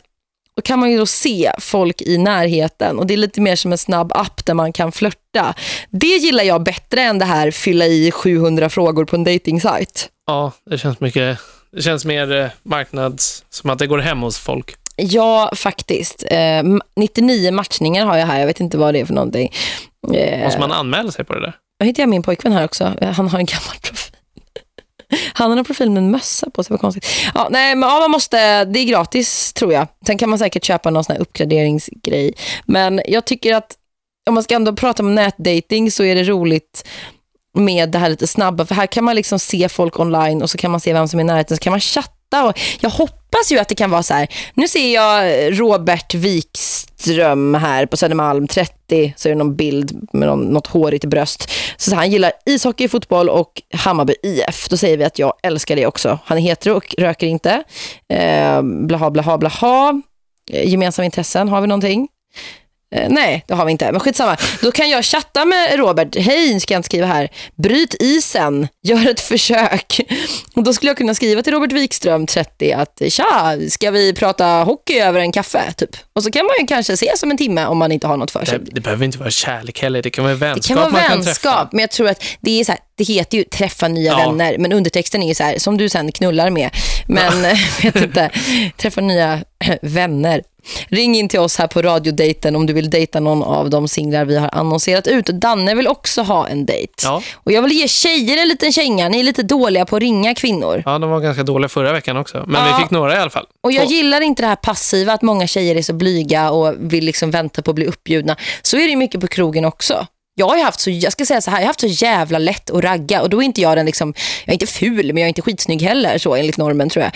då kan man ju då se folk i närheten och det är lite mer som en snabb app där man kan flörta. Det gillar jag bättre än det här fylla i 700 frågor på en dating-sajt.
Ja, det känns mycket... Det känns mer eh, marknads... Som att det går hem hos folk.
Ja, faktiskt. Eh, 99 matchningar har jag här. Jag vet inte vad det är för någonting. Eh,
Måste man anmäla sig på det där?
Jag hittar jag min pojkvän här också. Han har en gammal profil. Han har en profil med en mössa på sig, vad konstigt. Ja, nej, men ja, man måste, det är gratis tror jag. Sen kan man säkert köpa någon sån här uppgraderingsgrej. Men jag tycker att om man ska ändå prata om nätdating så är det roligt med det här lite snabba. För här kan man liksom se folk online och så kan man se vem som är i närheten. Så kan man chatta och jag hoppas ju att det kan vara så här. Nu ser jag Robert Wikström här på Södermalm 30 så är det någon bild med någon, något hårigt bröst. Så, så han gillar ishockey, fotboll och Hammarby IF. Då säger vi att jag älskar det också. Han är hetero och röker inte. Eh, blaha, blaha, blaha. Eh, gemensamma intressen, har vi någonting? Eh, nej, det har vi inte. Men skitsamma. Då kan jag chatta med Robert. Hej, ska jag inte skriva här. Bryt isen. Gör ett försök. Och då skulle jag kunna skriva till Robert Wikström, 30, att tja, ska vi prata hockey över en kaffe? Typ. Och så kan man ju kanske ses om en timme om man inte har något för sig.
Det, det behöver inte vara kärlek heller. Det kan vara vänskap
Det kan vara
man kan
vänskap,
träffa.
men jag tror att det är så här, det heter ju träffa nya
Ja.
vänner, men undertexten är ju så här, som du sen knullar med. Men vet inte, träffa nya vänner. Ring in till oss här på radiodejten om du vill dejta någon av de singlar vi har annonserat ut. Danne vill också ha en dejt.
Ja.
Och jag vill ge tjejer en liten känga. Ni är lite dåliga på att ringa kvinnor.
ja, de var ganska dåliga förra veckan också. Men
Ja.
vi fick några i alla fall.
Och jag
Två.
gillar inte det här passiva, att många tjejer är så blyga och vill liksom vänta på att bli uppbjudna. Så är det ju mycket på krogen också. Jag har haft så, jag ska säga så här, jag har haft så jävla lätt att ragga och då är inte jag den liksom, jag är inte ful men jag är inte skitsnygg heller så enligt normen tror jag.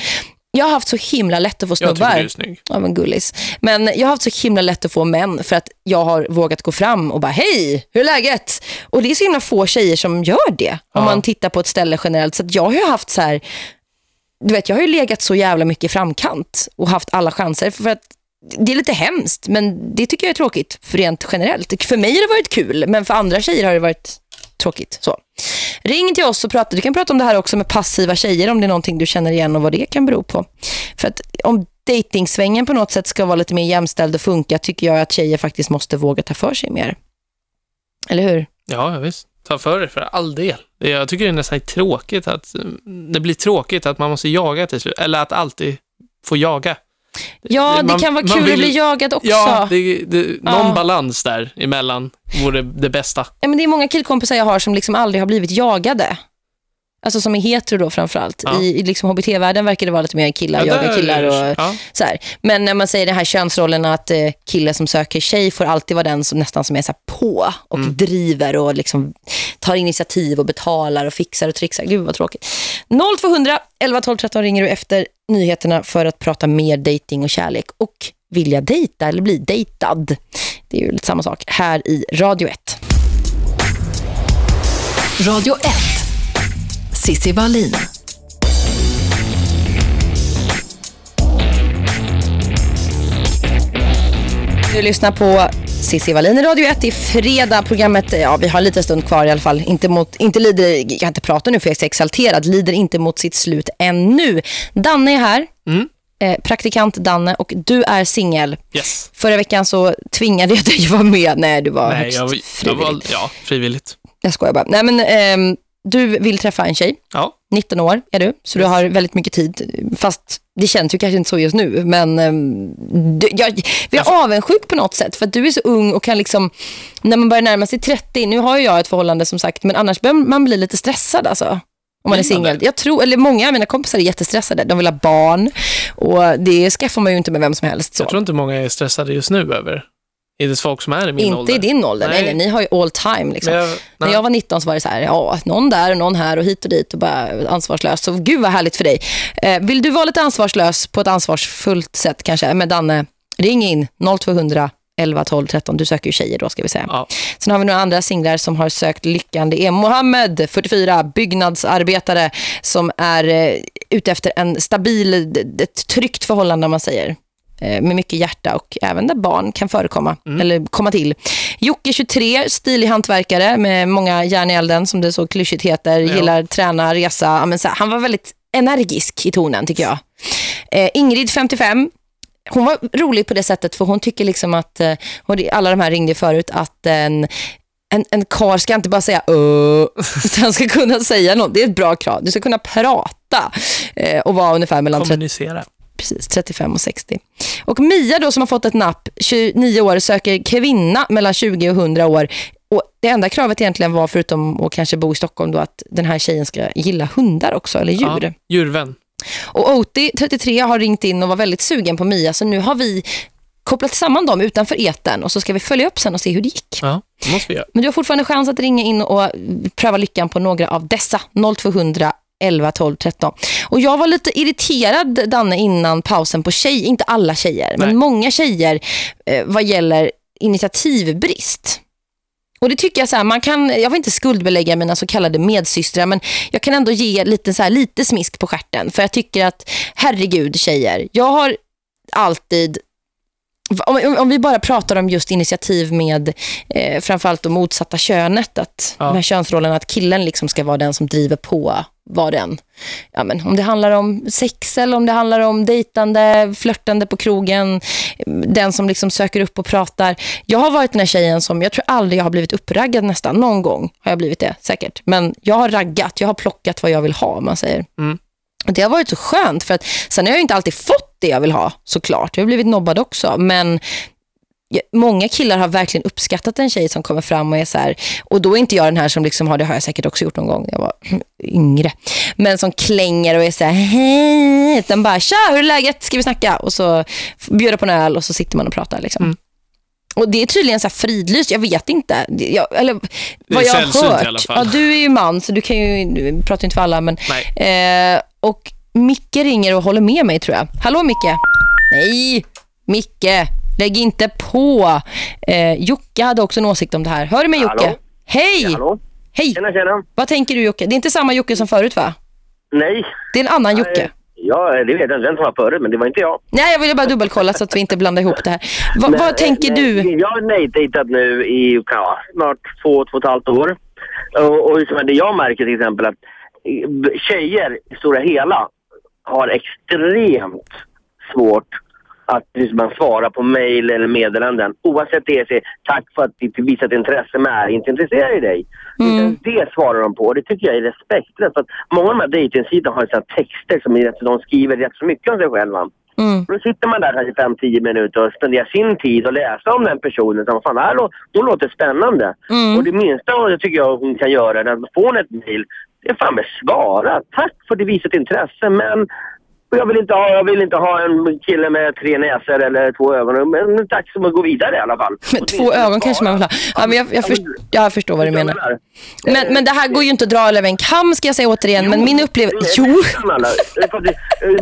Jag har haft så himla lätt att få
Jag
snubbar.
tycker du är snygg.
Ja men gullis. Men jag har haft så himla lätt att få män för att jag har vågat gå fram och bara hej, hur är läget? Och det är så himla få tjejer som gör det om
Ja.
man tittar på ett ställe generellt. Så att jag har haft så här, du vet jag har ju legat så jävla mycket i framkant och haft alla chanser för att det är lite hemskt men det tycker jag är tråkigt för rent generellt. För mig har det varit kul men för andra tjejer har det varit tråkigt. Så. Ring till oss och prata. Du kan prata om det här också med passiva tjejer om det är någonting du känner igen och vad det kan bero på. För att om dejtingsvängen på något sätt ska vara lite mer jämställd och funka tycker jag att tjejer faktiskt måste våga ta för sig mer. Eller hur?
Ja, visst. Ta för dig för all del. Jag tycker det är nästan tråkigt att det blir tråkigt att man måste jaga till slut. Eller att alltid få jaga.
Ja, det
Man-
kan vara kul
vill-
att bli jagad också.
Ja, det, det, någon
Ja.
balans där emellan vore det bästa.
Ja, men det är många killkompisar jag har som liksom aldrig har blivit jagade. Alltså som är hetero då framförallt.
Ja.
I, i liksom HBT-världen verkar det vara lite mer killar,
Ja,
jaga killar och
ja.
så här. Men när man säger den här könsrollen att eh, kille som söker tjej får alltid vara den som nästan som är så här på och
Mm.
driver och liksom tar initiativ och betalar och fixar och trixar. Gud vad tråkigt. 0200 11 12 13 ringer du efter nyheterna för att prata mer dating och kärlek och vilja dejta eller bli dejtad. Det är ju lite samma sak här i Radio 1.
Radio 1. Sissi Wallin.
Du lyssnar på Cissi Wallin i Radio 1. Det är fredag. Programmet, ja vi har en liten stund kvar i alla fall. Inte, mot, inte lider, jag kan inte prata nu för jag är så exalterad. Lider inte mot sitt slut ännu. Danne är här.
Mm.
Eh, praktikant Danne och du är singel.
Yes.
Förra veckan så tvingade jag dig vara med. Nej, du var
Nej,
högst
jag, jag
frivillig.
var, ja, frivilligt.
Jag skojar bara. Nej, men ehm, du vill träffa en tjej.
Ja,
19 år är du, så du
Yes.
har väldigt mycket tid. Fast det känns ju kanske inte så just nu. Men um, du, jag, vi är avundsjuk på något sätt. För att du är så ung och kan liksom, när man börjar närma sig 30, nu har jag ett förhållande som sagt, men annars börjar man bli lite stressad alltså. Om man är singel. Jag tror, eller många av mina kompisar är jättestressade. De vill ha barn. Och det skaffar man ju inte med vem som helst. Så.
jag tror inte många är stressade just nu över. Är det folk som är i min
Inte
ålder?
i din ålder. Nej.
Nej.
Nej, ni har ju all time. Liksom.
Men jag,
När jag var 19 så var det så här, ja, någon där och någon här och hit och dit och bara ansvarslös. Så gud vad härligt för dig. Eh, vill du vara lite ansvarslös på ett ansvarsfullt sätt kanske med Danne? Ring in 0200 11, 12, 13. Du söker ju tjejer då ska vi säga.
Ja.
Sen har vi några andra singlar som har sökt lyckan. Det är Mohammed, 44, byggnadsarbetare som är eh, ute efter en stabil, ett tryggt förhållande man säger. Eh, med mycket hjärta och även där barn kan förekomma eller komma till. Jocke 23, stilig hantverkare med många järn i elden som det så klyschigt heter. Gillar träna, resa. Ja, men han var väldigt energisk i tonen tycker jag. Eh, Ingrid 55 hon var rolig på det sättet för hon tycker liksom att eh, alla de här ringde förut att en en, en kar ska inte bara säga öh, utan han ska kunna säga något. Det är ett bra krav. Du ska kunna prata och vara ungefär mellan 30,
Kommunicera.
Precis, 35 och 60. Och Mia då som har fått ett napp, 29 år, söker kvinna mellan 20 och 100 år. Och det enda kravet egentligen var, förutom att kanske bo i Stockholm, då, att den här tjejen ska gilla hundar också, eller djur.
Ja, djurvän.
Och Oti, 33, har ringt in och var väldigt sugen på Mia. Så nu har vi kopplat samman dem utanför eten och så ska vi följa upp sen och se hur det gick.
Ja, det måste vi göra.
Men du har fortfarande chans att ringa in och pröva lyckan på några av dessa. 0200 11 12 13. Och jag var lite irriterad, Danne, innan pausen på tjej. Inte alla tjejer, men många tjejer eh, vad gäller initiativbrist. Och det tycker jag så här, man kan, jag vill inte skuldbelägga mina så kallade medsystrar men jag kan ändå ge lite, så här, lite smisk på skärten för jag tycker att, herregud tjejer, jag har alltid om, om, vi bara pratar om just initiativ med eh, framförallt det motsatta könet, att
Ja.
de här könsrollerna, att killen liksom ska vara den som driver på vad den. Ja, men om det handlar om sex eller om det handlar om dejtande, flörtande på krogen, den som liksom söker upp och pratar. Jag har varit den här tjejen som, jag tror aldrig jag har blivit uppraggad nästan. Någon gång har jag blivit det, säkert. Men jag har raggat, jag har plockat vad jag vill ha, man säger.
Mm.
Och det har varit så skönt för att sen har jag inte alltid fått det jag vill ha såklart. Jag har blivit nobbad också men många killar har verkligen uppskattat en tjej som kommer fram och är så här och då är inte jag den här som liksom har det har jag säkert också gjort någon gång när jag var yngre. Men som klänger och är så här hej, den bara tja, hur är läget? Ska vi snacka? Och så bjuder på en öl och så sitter man och pratar liksom. Och det är tydligen så här fridlyst, jag vet inte. Jag, eller vad jag har hört. Ja, du är ju man så du kan ju, du pratar inte för alla men. Eh, och Micke ringer och håller med mig tror jag. Hallå Micke? Nej, Micke, lägg inte på. Eh, Jocke hade också en åsikt om det här. Hör du mig Jocke?
Hallå?
Hej!
Hallå?
Hej!
Tjena, tjena.
Vad tänker du Jocke? Det är inte samma Jocke som förut va?
Nej.
Det är en annan Jocke.
Ja, det vet jag vem som var förut, men det var inte jag.
Nej, jag ville bara dubbelkolla så att vi inte blandar ihop det här. Va,
Men,
vad tänker
eh,
du?
Jag har nej-dejtat nu i ja, snart två, två och ett halvt år. Och, och det jag märker till exempel att eh, tjejer i stora hela har extremt svårt att liksom, man svarar på mejl eller meddelanden. Oavsett det, säger tack för att du visat intresse men är inte intresserad i dig. Ens det svarar de på och det tycker jag är respektlöst. För att många av de här dejtingsidorna har såna texter som de skriver rätt så mycket om sig själva.
Mm.
Då sitter man där kanske 5-10 minuter och spenderar sin tid och läsa om den personen. Så, fan, det här lå- hon låter spännande.
Mm.
Och det minsta jag tycker jag hon kan göra när får hon ett mejl, det är fan med svara. Tack för att du visat intresse men jag vill, inte ha, jag vill inte ha en kille med tre näsor eller två ögon. Men tack som att gå vidare i alla fall.
Med två ögon kanske man vill ha. Ja, men jag, jag, först, jag förstår vad du menar. Men, men det här går ju inte att dra över en kam ska jag säga återigen. Men min upplevelse... Jo!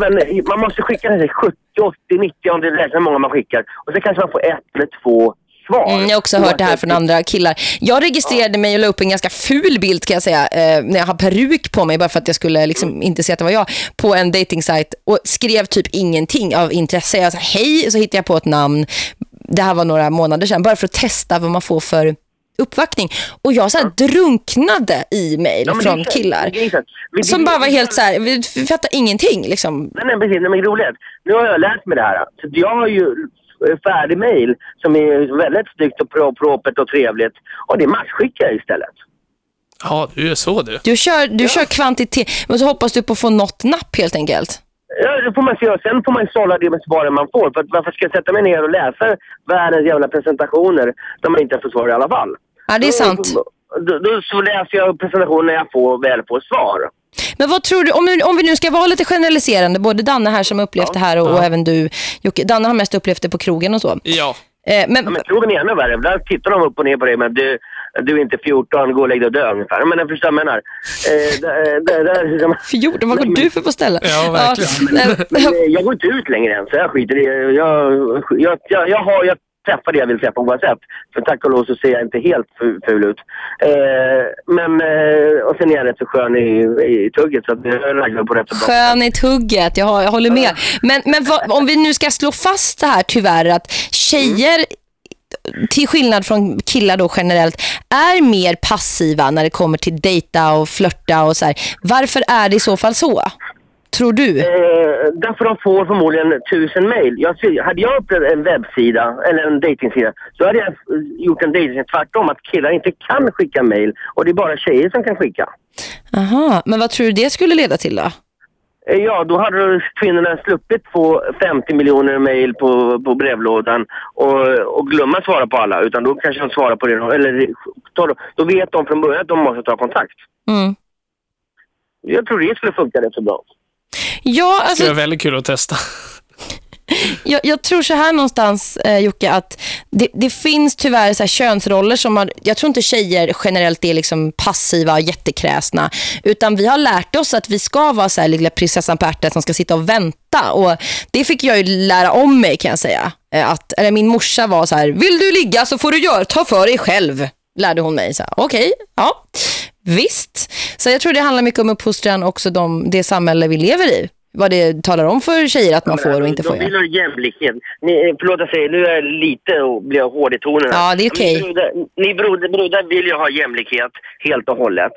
Men man måste skicka kanske 70, 80, 90 om det räknar hur många man skickar. Och så kanske man får ett eller två svar.
Mm, jag har också hört det här från andra killar. Jag registrerade mig och la upp en ganska ful bild kan jag säga, eh, när jag har peruk på mig bara för att jag skulle liksom inte se att det var jag, på en datingsite och skrev typ ingenting av intresse. Jag sa hej, så hittade jag på ett namn. Det här var några månader sedan, bara för att testa vad man får för uppvaktning. Och jag så här drunknade i mejl
Ja,
från
så-
killar.
vi-
Som bara var helt så här, vi fattar ingenting liksom.
Nej, nej, precis. Nej, men roligt. Nu har jag lärt mig det här. Så jag har ju färdig mail som är väldigt snyggt och pro- propert och trevligt. Och det matchskickar jag istället.
Ja, du är så du.
Du kör, du kör kvantitet, men så hoppas du på att få något napp helt enkelt.
Ja, det får man se. Sen får man sålla det med svaren man får. För att varför ska jag sätta mig ner och läsa världens jävla presentationer när man inte får svar i alla fall?
Ja, det är sant.
Då, då, då så läser jag presentationen när jag får, väl får svar.
Men vad tror du, om, vi- om vi nu ska vara lite generaliserande, både Danne här som upplevt det här och, och även du, Jocke. Danne har mest upplevt det på krogen och så.
Ja.
Eh, men,
Ja, men krogen är ännu värre. Där tittar de upp och ner på dig. Men du, du är inte 14, gå och lägg dig och dö ungefär. Men jag förstår vad jag menar. Eh, där, där, där,
14, vad går du för på ställen?
Ja, verkligen.
Men, men, eh, jag går inte ut längre än, så jag skiter i jag, jag, jag, jag, har, jag
träffa det jag vill träffa oavsett. För tack och lov så ser jag inte helt ful ut. Eh, men, eh, och sen är jag rätt så skön i, i tugget så det raggar på rätt så bra.
Skön i tugget, jag, har- jag håller med. Men, men vad, om vi nu ska slå fast det här tyvärr att tjejer till skillnad från killar då generellt är mer passiva när det kommer till dejta och flörta och så här. Varför är det i så fall så? Tror du?
Eh, därför de får förmodligen tusen mejl. Hade jag öppnat en webbsida eller en dejtingsida så hade jag eh, gjort en dejtingsida tvärtom att killar inte kan skicka mejl och det är bara tjejer som kan skicka.
Aha, men vad tror du det skulle leda till då?
Eh, Ja, då hade kvinnorna sluppit få 50 miljoner mejl på, på brevlådan och, och glömma svara på alla. Utan då kanske de svarar på det. de- Eller då vet de från början att de måste ta kontakt.
Mm.
Jag tror det skulle funka rätt så bra.
Ja,
Det
alltså,
skulle vara väldigt kul att testa.
jag, jag tror så här någonstans, eh, Jocke, att det, det finns tyvärr så här könsroller som har, jag tror inte tjejer generellt är liksom passiva och jättekräsna, utan vi har lärt oss att vi ska vara så här lilla prinsessan på ärten som ska sitta och vänta och det fick jag ju lära om mig kan jag säga. Eh, Att, eller min morsa var så här, vill du ligga så får du göra, ta för dig själv, lärde hon mig. Okej, ja, visst. Så jag tror det handlar mycket om uppfostran också de, det samhälle vi lever i. Vad det talar om för tjejer att man får och inte får
De vill
göra.
ha jämlikhet. Ni, förlåt jag säger, nu är jag lite och blir hård i tonen.
Ja, det är okej.
Brudar, ni brudar, brudar vill ju ha jämlikhet helt och hållet.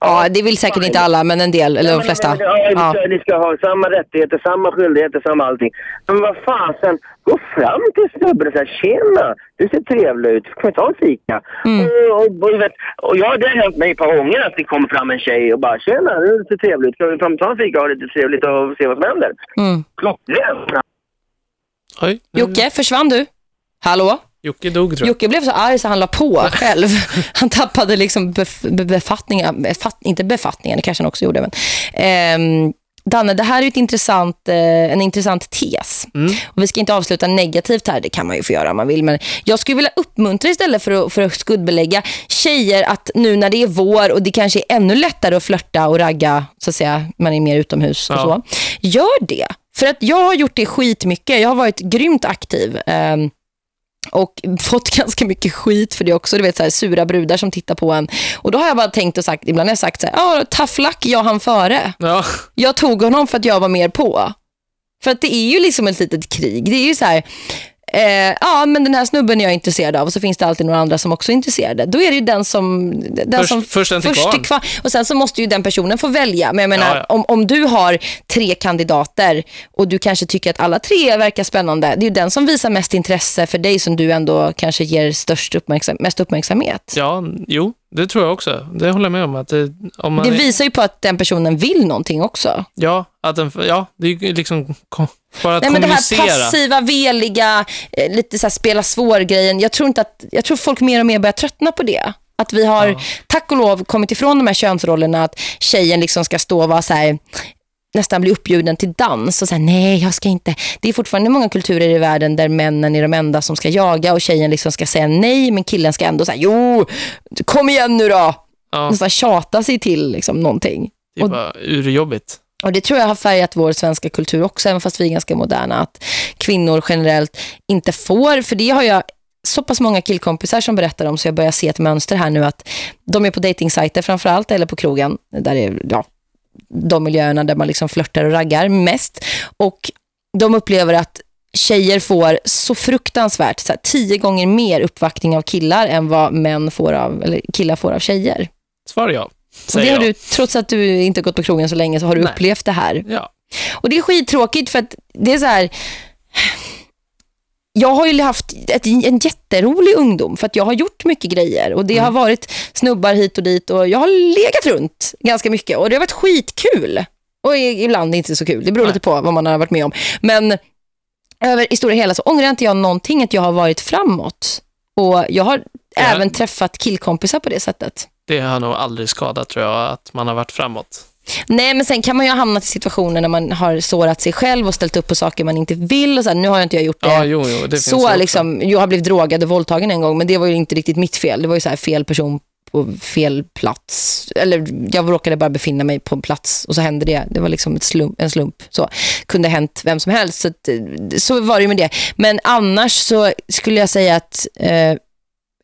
Ja, det vill säkert inte alla, men en del, eller de flesta.
Men, ja, ni,
Ja.
ska, ni ska ha samma rättigheter, samma skyldigheter, samma allting. Men vad fasen, gå fram till snubben och säg tjena, du ser trevlig ut, kan vi ta en fika?
Mm.
Och, och, och, vet, och ja, det har hänt mig ett par gånger att det kommer fram en tjej och bara tjena, du ser trevlig ut, kan vi fram ta en fika och ha lite trevligt och se vad som händer?
Mm.
Klockrent!
Oj,
Jocke, försvann du? Hallå?
Jocke dog tror jag.
Jocke blev så arg så han la på själv. Han tappade liksom bef be befattningar, befatt inte befattningar, det kanske han också gjorde. Men, ehm, Danne, det här är ett intressant, eh, en intressant tes.
Mm.
Och vi ska inte avsluta negativt här, det kan man ju få göra om man vill. Men jag skulle vilja uppmuntra istället för att, för att skuldbelägga tjejer att nu när det är vår och det kanske är ännu lättare att flörta och ragga, så att säga, man är mer utomhus och
Ja.
så. Gör det. För att jag har gjort det skitmycket. Jag har varit grymt aktiv. ehm, och fått ganska mycket skit för det också. Du vet så här, sura brudar som tittar på en. Och då har jag bara tänkt och sagt, ibland har jag sagt så här, ja, tough luck, jag hann före.
Ja,
Jag tog honom för att jag var mer på. För att det är ju liksom ett litet krig. Det är ju så här, eh, ja men den här snubben är jag intresserad av och så finns det alltid några andra som också är intresserade. Då är det ju den som... Den
Först-
som
först till kvarn.
till kvarn. Och sen så måste ju den personen få välja. Men jag menar,
Ja, ja.
Om, om du har tre kandidater och du kanske tycker att alla tre verkar spännande. Det är ju den som visar mest intresse för dig som du ändå kanske ger störst uppmärksam, mest uppmärksamhet.
ja, jo, det tror jag också. Det håller jag med om. Att det, om man,
Det visar ju på att den personen vill någonting också.
ja, att den, ja, det är liksom bara att
Nej, men det här passiva, veliga, eh, lite så spela svår-grejen. Jag tror inte att, jag tror folk mer och mer börjar tröttna på det. Att vi har,
Ja.
tack och lov, kommit ifrån de här könsrollerna att tjejen liksom ska stå och vara så här nästan bli uppbjuden till dans och säga nej jag ska inte. Det är fortfarande många kulturer i världen där männen är de enda som ska jaga och tjejen liksom ska säga nej men killen ska ändå säga jo, kom igen nu då.
Ja,
Nästan tjata sig till liksom någonting.
det är bara urjobbigt.
Och det tror jag har färgat vår svenska kultur också, även fast vi är ganska moderna. Att kvinnor generellt inte får, för det har jag så pass många killkompisar som berättar om så jag börjar se ett mönster här nu att de är på datingsajter framförallt eller på krogen där är ja, de miljöerna där man liksom flörtar och raggar mest och de upplever att tjejer får så fruktansvärt så här, tio gånger mer uppvaktning av killar än vad män får av, eller killar får av tjejer.
Svar ja,
Och det har du, trots att du inte gått på krogen så länge så har du
Nej.
upplevt det här.
Ja.
Och det är skittråkigt för att det är så här... Jag har ju haft ett, en jätterolig ungdom för att jag har gjort mycket grejer och det har varit snubbar hit och dit och jag har legat runt ganska mycket och det har varit skitkul. Och ibland inte så kul, det beror
Nej.
lite på vad man har varit med om. Men över i stora hela så ångrar inte jag någonting att jag har varit framåt. Och jag har
Ja.
även träffat killkompisar på det sättet.
Det har nog aldrig skadat tror jag, att man har varit framåt.
Nej, men sen kan man ju ha hamnat i situationer när man har sårat sig själv och ställt upp på saker man inte vill. Och så här, nu har jag inte jag gjort det.
Ja, jo, jo, det
så liksom, jag har blivit drogad och våldtagen en gång, men det var ju inte riktigt mitt fel. Det var ju så här fel person på fel plats. Eller jag råkade bara befinna mig på en plats och så hände det. Det var liksom slump, en slump. Så kunde hänt vem som helst. Så, så var det med det. Men annars så skulle jag säga att eh,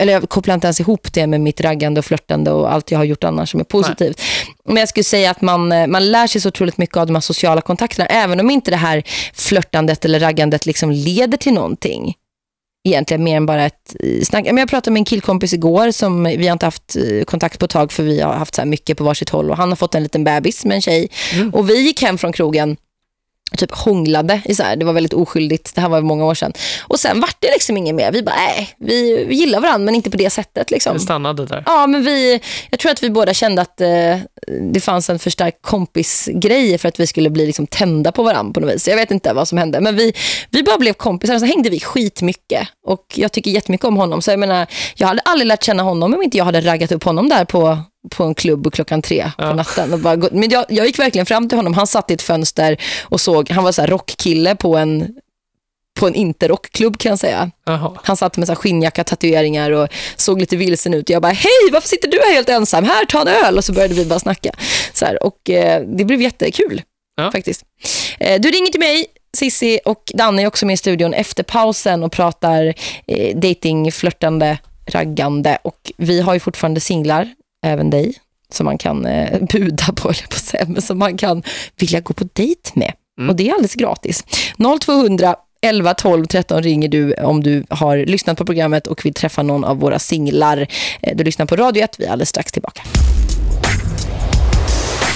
eller jag kopplar inte ens ihop det med mitt raggande och flörtande och allt jag har gjort annars som är positivt. Men jag skulle säga att man, eh, man lär sig så otroligt mycket av de här sociala kontakterna. Även om inte det här flörtandet eller raggandet liksom leder till någonting. Egentligen mer än bara ett eh, snack. Men jag pratade med en killkompis igår som vi har inte haft eh, kontakt på ett tag för vi har haft så här mycket på varsitt håll. Och han har fått en liten bebis med en tjej. Och vi gick hem från krogen typ hånglade i så här. Det var väldigt oskyldigt. Det här var många år sedan. Och sen vart det liksom inget mer. Vi bara, nej, vi, vi gillar varandra men inte på det sättet liksom.
Det stannade där.
Ja, men vi, jag tror att vi båda kände att eh, det fanns en för stark kompisgrej för att vi skulle bli liksom tända på varandra på något vis. Jag vet inte vad som hände, men vi, vi bara blev kompisar och så hängde vi skitmycket. Och jag tycker jättemycket om honom. Så jag menar, jag hade aldrig lärt känna honom om inte jag hade raggat upp honom där på på en klubb klockan tre på natten. Och bara, men jag, jag gick verkligen fram till honom. Han satt i ett fönster och såg, han var så här rockkille på en på en interrockklubb kan jag säga.
Jaha.
Han satt med så här skinnjacka, tatueringar och såg lite vilsen ut. Jag bara, hej, varför sitter du här helt ensam? Här, ta en öl. Och så började vi bara snacka. Så här, och eh, det blev jättekul faktiskt. Eh, du ringer till mig, Sissi och Danne är också med i studion efter pausen och pratar eh, dating, flörtande, raggande. Och vi har ju fortfarande singlar, även dig, som man kan eh, buda på, eller på säga, men som man kan vilja gå på dejt med. Och det är alldeles gratis. 0200 11 12 13 ringer du om du har lyssnat på programmet och vill träffa någon av våra singlar. Eh, Du lyssnar på Radio 1, vi är alldeles strax tillbaka.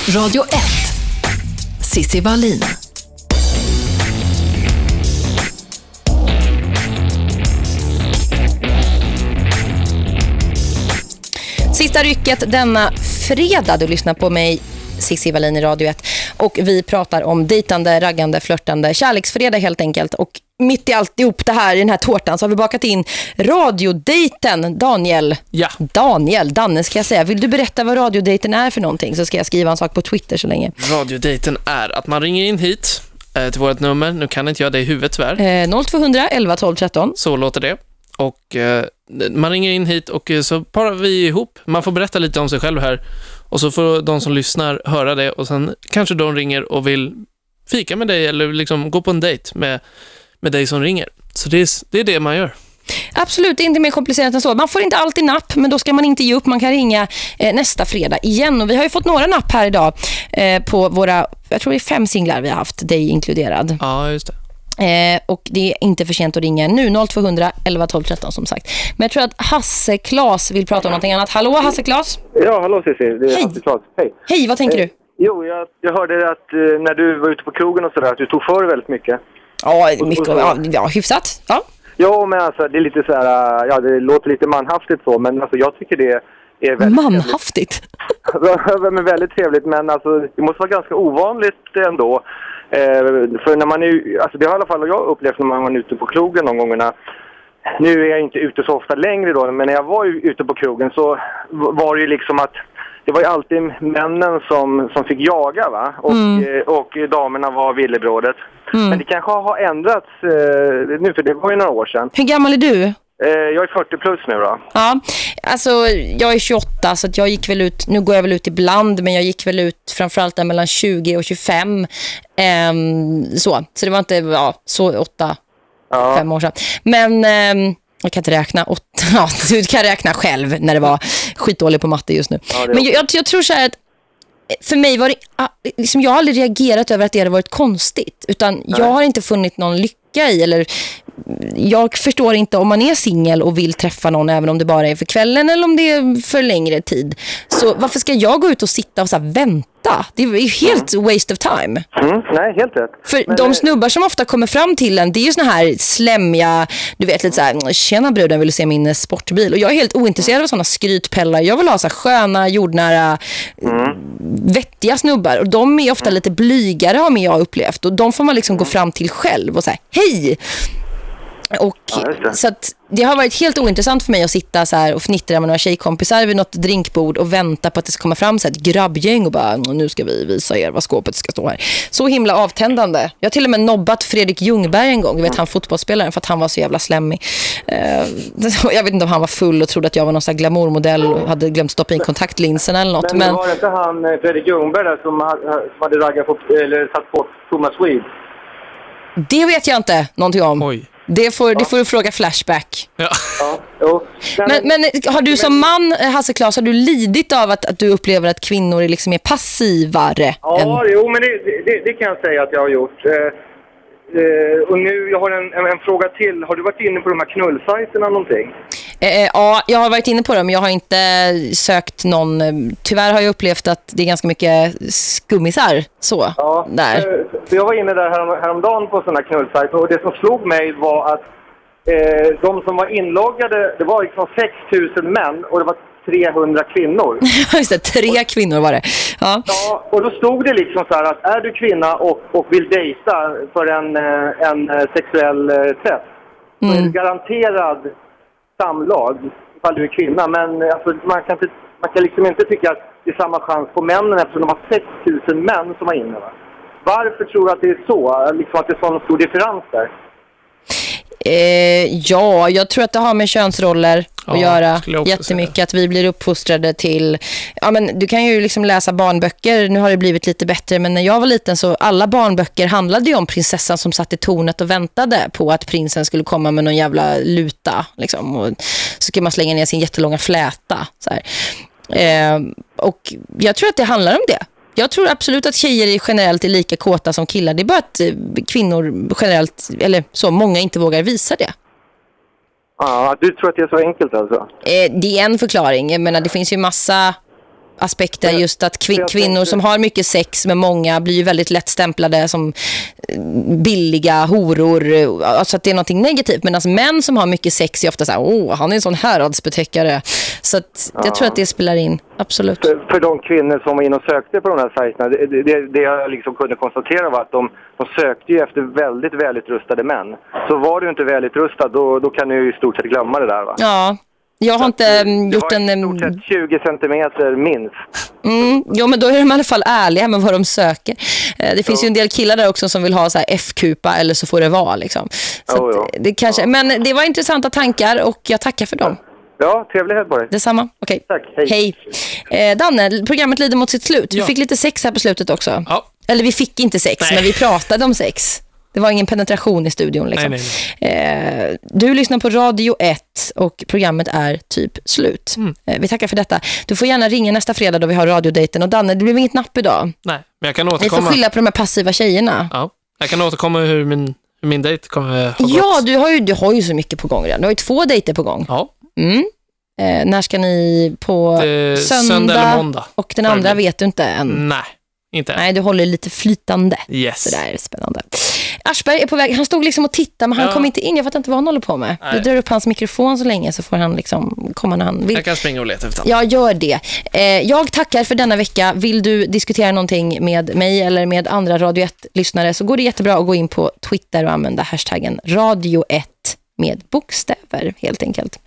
Radio 1. Sissi Wallin.
Sista rycket denna fredag. Du lyssnar på mig, Cissi Wallin i Radio 1. Och vi pratar om dejtande, raggande, flörtande, kärleksfredag helt enkelt. Och mitt i alltihop det här, i den här tårtan, så har vi bakat in radiodejten. Daniel.
Ja.
Daniel, Danne ska jag säga. Vill du berätta vad radiodejten är för någonting? Så ska jag skriva en sak på Twitter så länge.
Radiodejten är att man ringer in hit eh, till vårt nummer. Nu kan inte jag det i huvudet tyvärr.
Eh, 0200 11 12 13.
Så låter det. Och eh, man ringer in hit och eh, så parar vi ihop. Man får berätta lite om sig själv här. Och så får de som lyssnar höra det och sen kanske de ringer och vill fika med dig eller liksom gå på en dejt med, med dig som ringer. Så det är, det är det man gör.
Absolut, inte mer komplicerat än så. Man får inte alltid napp, men då ska man inte ge upp. Man kan ringa eh, nästa fredag igen. Och vi har ju fått några napp här idag eh, på våra, jag tror det är fem singlar vi har haft, dig inkluderad.
Ja, just det.
Eh, och det är inte för sent att ringa nu 0200 11 12 13 som sagt. Men jag tror att Hasse Klas vill prata om någonting annat. Hallå Hasse Klas?
Ja, hallå Cissi. Det är
Hej.
Hasse Klas. Hej.
Hej, vad tänker
Eh,
du?
Jo, jag, jag hörde att eh, när du var ute på krogen och sådär, att du tog för dig väldigt mycket.
Ja, mycket, ja, ja, hyfsat. Ja.
Ja, men alltså det är lite så här, ja det låter lite manhaftigt så, men alltså jag tycker det är väldigt
Manhaftigt?
trevligt. men väldigt trevligt, men alltså det måste vara ganska ovanligt ändå. Eh, för när man är, alltså det har i alla fall jag upplevt när man var ute på krogen någon gångerna. Nu är jag inte ute så ofta längre då, men när jag var ute på krogen så var det ju liksom att det var ju alltid männen som, som fick jaga va? Och,
Mm.
eh, och damerna var villebrådet.
Mm.
Men det kanske har ändrats eh, nu, för det var ju några år sedan.
Hur gammal är du?
Eh, jag är 40 plus nu då.
Ja, alltså jag är 28 så jag gick väl ut, nu går jag väl ut ibland men jag gick väl ut framförallt där mellan 20 och 25. Ehm, så, så det var inte ja, så åtta, fem år sedan. Men ehm, jag kan inte räkna, åtta, ja, du kan räkna själv när det var skitdålig på matte just nu.
Ja,
men jag, jag, jag tror så här att för mig var det, liksom jag har aldrig reagerat över att det hade varit konstigt. Utan jag har inte funnit någon lycka i. Eller jag förstår inte om man är singel och vill träffa någon även om det bara är för kvällen eller om det är för längre tid. Så varför ska jag gå ut och sitta och så vänta? Det är ju helt waste of time.
Mm, nej, helt rätt.
För
Men,
de
eh,
snubbar som ofta kommer fram till en, det är ju såna här slämmiga, du vet lite så här, tjena bruden vill du se min eh, sportbil? Och jag är helt ointresserad av såna skrytpellar. Jag vill ha så här sköna, jordnära,
Mm.
vettiga snubbar. Och de är ofta lite blygare har jag upplevt. Och de får man liksom gå fram till själv och säga, hej! Och så att det har varit helt ointressant för mig att sitta så här och fnittra med några tjejkompisar vid något drinkbord och vänta på att det ska komma fram så ett grabbgäng och bara nu ska vi visa er vad skåpet ska stå här. Så himla avtändande. Jag har till och med nobbat Fredrik Ljungberg en gång, du vet han fotbollsspelaren för att han var så jävla slemmig. Eh, jag vet inte om han var full och trodde att jag var någon sån här glamourmodell och hade glömt stoppa in kontaktlinsen eller något.
Men,
Men,
var det inte han eh, Fredrik Ljungberg där som hade, raggat på, eller satt på Thomas Swede?
det vet jag inte någonting om.
Oj.
Det får, det får du fråga Flashback.
Ja.
Ja,
Men, men har du som man, eh, Hasse Klas, har du lidit av att, att du upplever att kvinnor är liksom mer passivare?
Ja,
än...
jo, men det, det, det kan jag säga att jag har gjort. Eh, eh, och nu, jag har en, en, en fråga till. Har du varit inne på de här knullsajterna någonting?
Eh, eh, ja, jag har varit inne på det men jag har inte sökt någon. Tyvärr har jag upplevt att det är ganska mycket skummisar så
Ja,
där.
eh, jag var inne där härom, häromdagen på sådana knullsajter och det som slog mig var att eh, de som var inloggade, det var liksom 6 000 män och det var 300 kvinnor.
Just det, tre kvinnor var det. Ja.
Ja, och då stod det liksom så här att är du kvinna och, och vill dejta för en, eh, en sexuell träff så är det garanterad samlag ifall du är kvinna. Men eh, alltså, man, kan inte, man kan liksom inte tycka att det är samma chans på männen eftersom de har 6 000 män som var inne. Va? Varför tror du att det är så? Liksom att det är sån stor differens där?
Eh, ja, jag tror att det har med könsroller att
Ja,
göra
jag också
jättemycket. Att vi blir uppfostrade till... Ja, men du kan ju liksom läsa barnböcker. Nu har det blivit lite bättre, men när jag var liten så alla barnböcker handlade om prinsessan som satt i tornet och väntade på att prinsen skulle komma med någon jävla luta. Liksom. Och så kan man slänga ner sin jättelånga fläta. Eh, och jag tror att det handlar om det. Jag tror absolut att tjejer generellt är lika kåta som killar. Det är bara att eh, kvinnor generellt, eller så, många inte vågar visa det.
Ja, du tror att det är så enkelt alltså?
Eh, det är en förklaring. Jag menar, det finns ju massa aspekter just att kvin- kvinnor som har mycket sex med många blir ju väldigt lätt stämplade som eh, billiga horor. Alltså att det är något negativt medan män som har mycket sex är ofta så här åh han är en sån häradsbetäckare. Så jag tror att det spelar in absolut.
För, för de kvinnor som var inne och sökte på de här sajterna, det, det, det jag liksom kunde konstatera var att de, de sökte ju efter väldigt välutrustade män. Så var du inte välutrustad, då, då kan du i stort sett glömma det där va?
ja jag har inte mm, gjort en mm,
20 centimeter minst.
Mm, jo, men då är de i alla fall ärliga med vad de söker. Eh, det finns ju en del killar där också som vill ha så här F-kupa eller så får det vara. Liksom. Så
Jo,
att det kanske, Men det var intressanta tankar och jag tackar för dem.
Ja, trevlig helg på dig.
Detsamma. Okej.
Tack, hej.
hej. Eh, Danne, programmet lider mot sitt slut. Vi
Ja.
fick lite sex här på slutet också.
Ja.
Eller vi fick inte sex,
Nej.
men vi pratade om sex. Det var ingen penetration i studion. Liksom.
Nej, nej,
Eh, du lyssnar på Radio 1 och programmet är typ slut.
Mm.
Eh, vi tackar för detta. Du får gärna ringa nästa fredag då vi har radiodejten. Och Danne, det blev inget napp idag.
Nej, men jag kan
Vi får
återkomma.
skylla på de här passiva tjejerna.
Ja, jag kan återkomma hur min, hur min dejt kommer ha gått.
Ja, du har, ju, du har ju så mycket på gång redan. Du har ju två dejter på gång.
Ja,
Mm. Eh, när ska ni på söndag?
söndag eller måndag.
Och den andra vet du inte än.
Nej, inte.
Nej, du håller lite flytande.
Yes.
Så där är spännande. Aschberg är på väg. Han stod liksom och tittade, men han
Ja.
kom inte in. Jag fattar inte vad han håller på med. Du
Nej.
drar upp hans mikrofon så länge så får han liksom komma när han vill.
Jag kan springa och leta efter honom.
Jag gör det. Eh, jag tackar för denna vecka. Vill du diskutera någonting med mig eller med andra Radio 1-lyssnare så går det jättebra att gå in på Twitter och använda hashtaggen Radio 1 med bokstäver helt enkelt.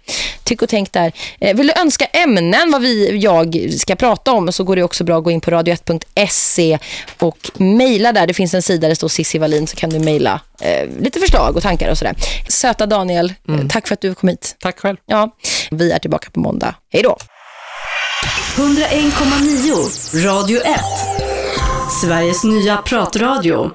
Tyck och tänk där. Eh, vill du önska ämnen vad vi, jag ska prata om så går det också bra att gå in på radio1.se och mejla där. Det finns en sida där det står Sissi Wallin så kan du mejla eh, lite förslag och tankar och sådär. Söta Daniel, eh, tack för att du kom hit.
Tack själv.
Ja, vi är tillbaka på måndag. Hej då!
101,9 Radio 1. Sveriges nya pratradio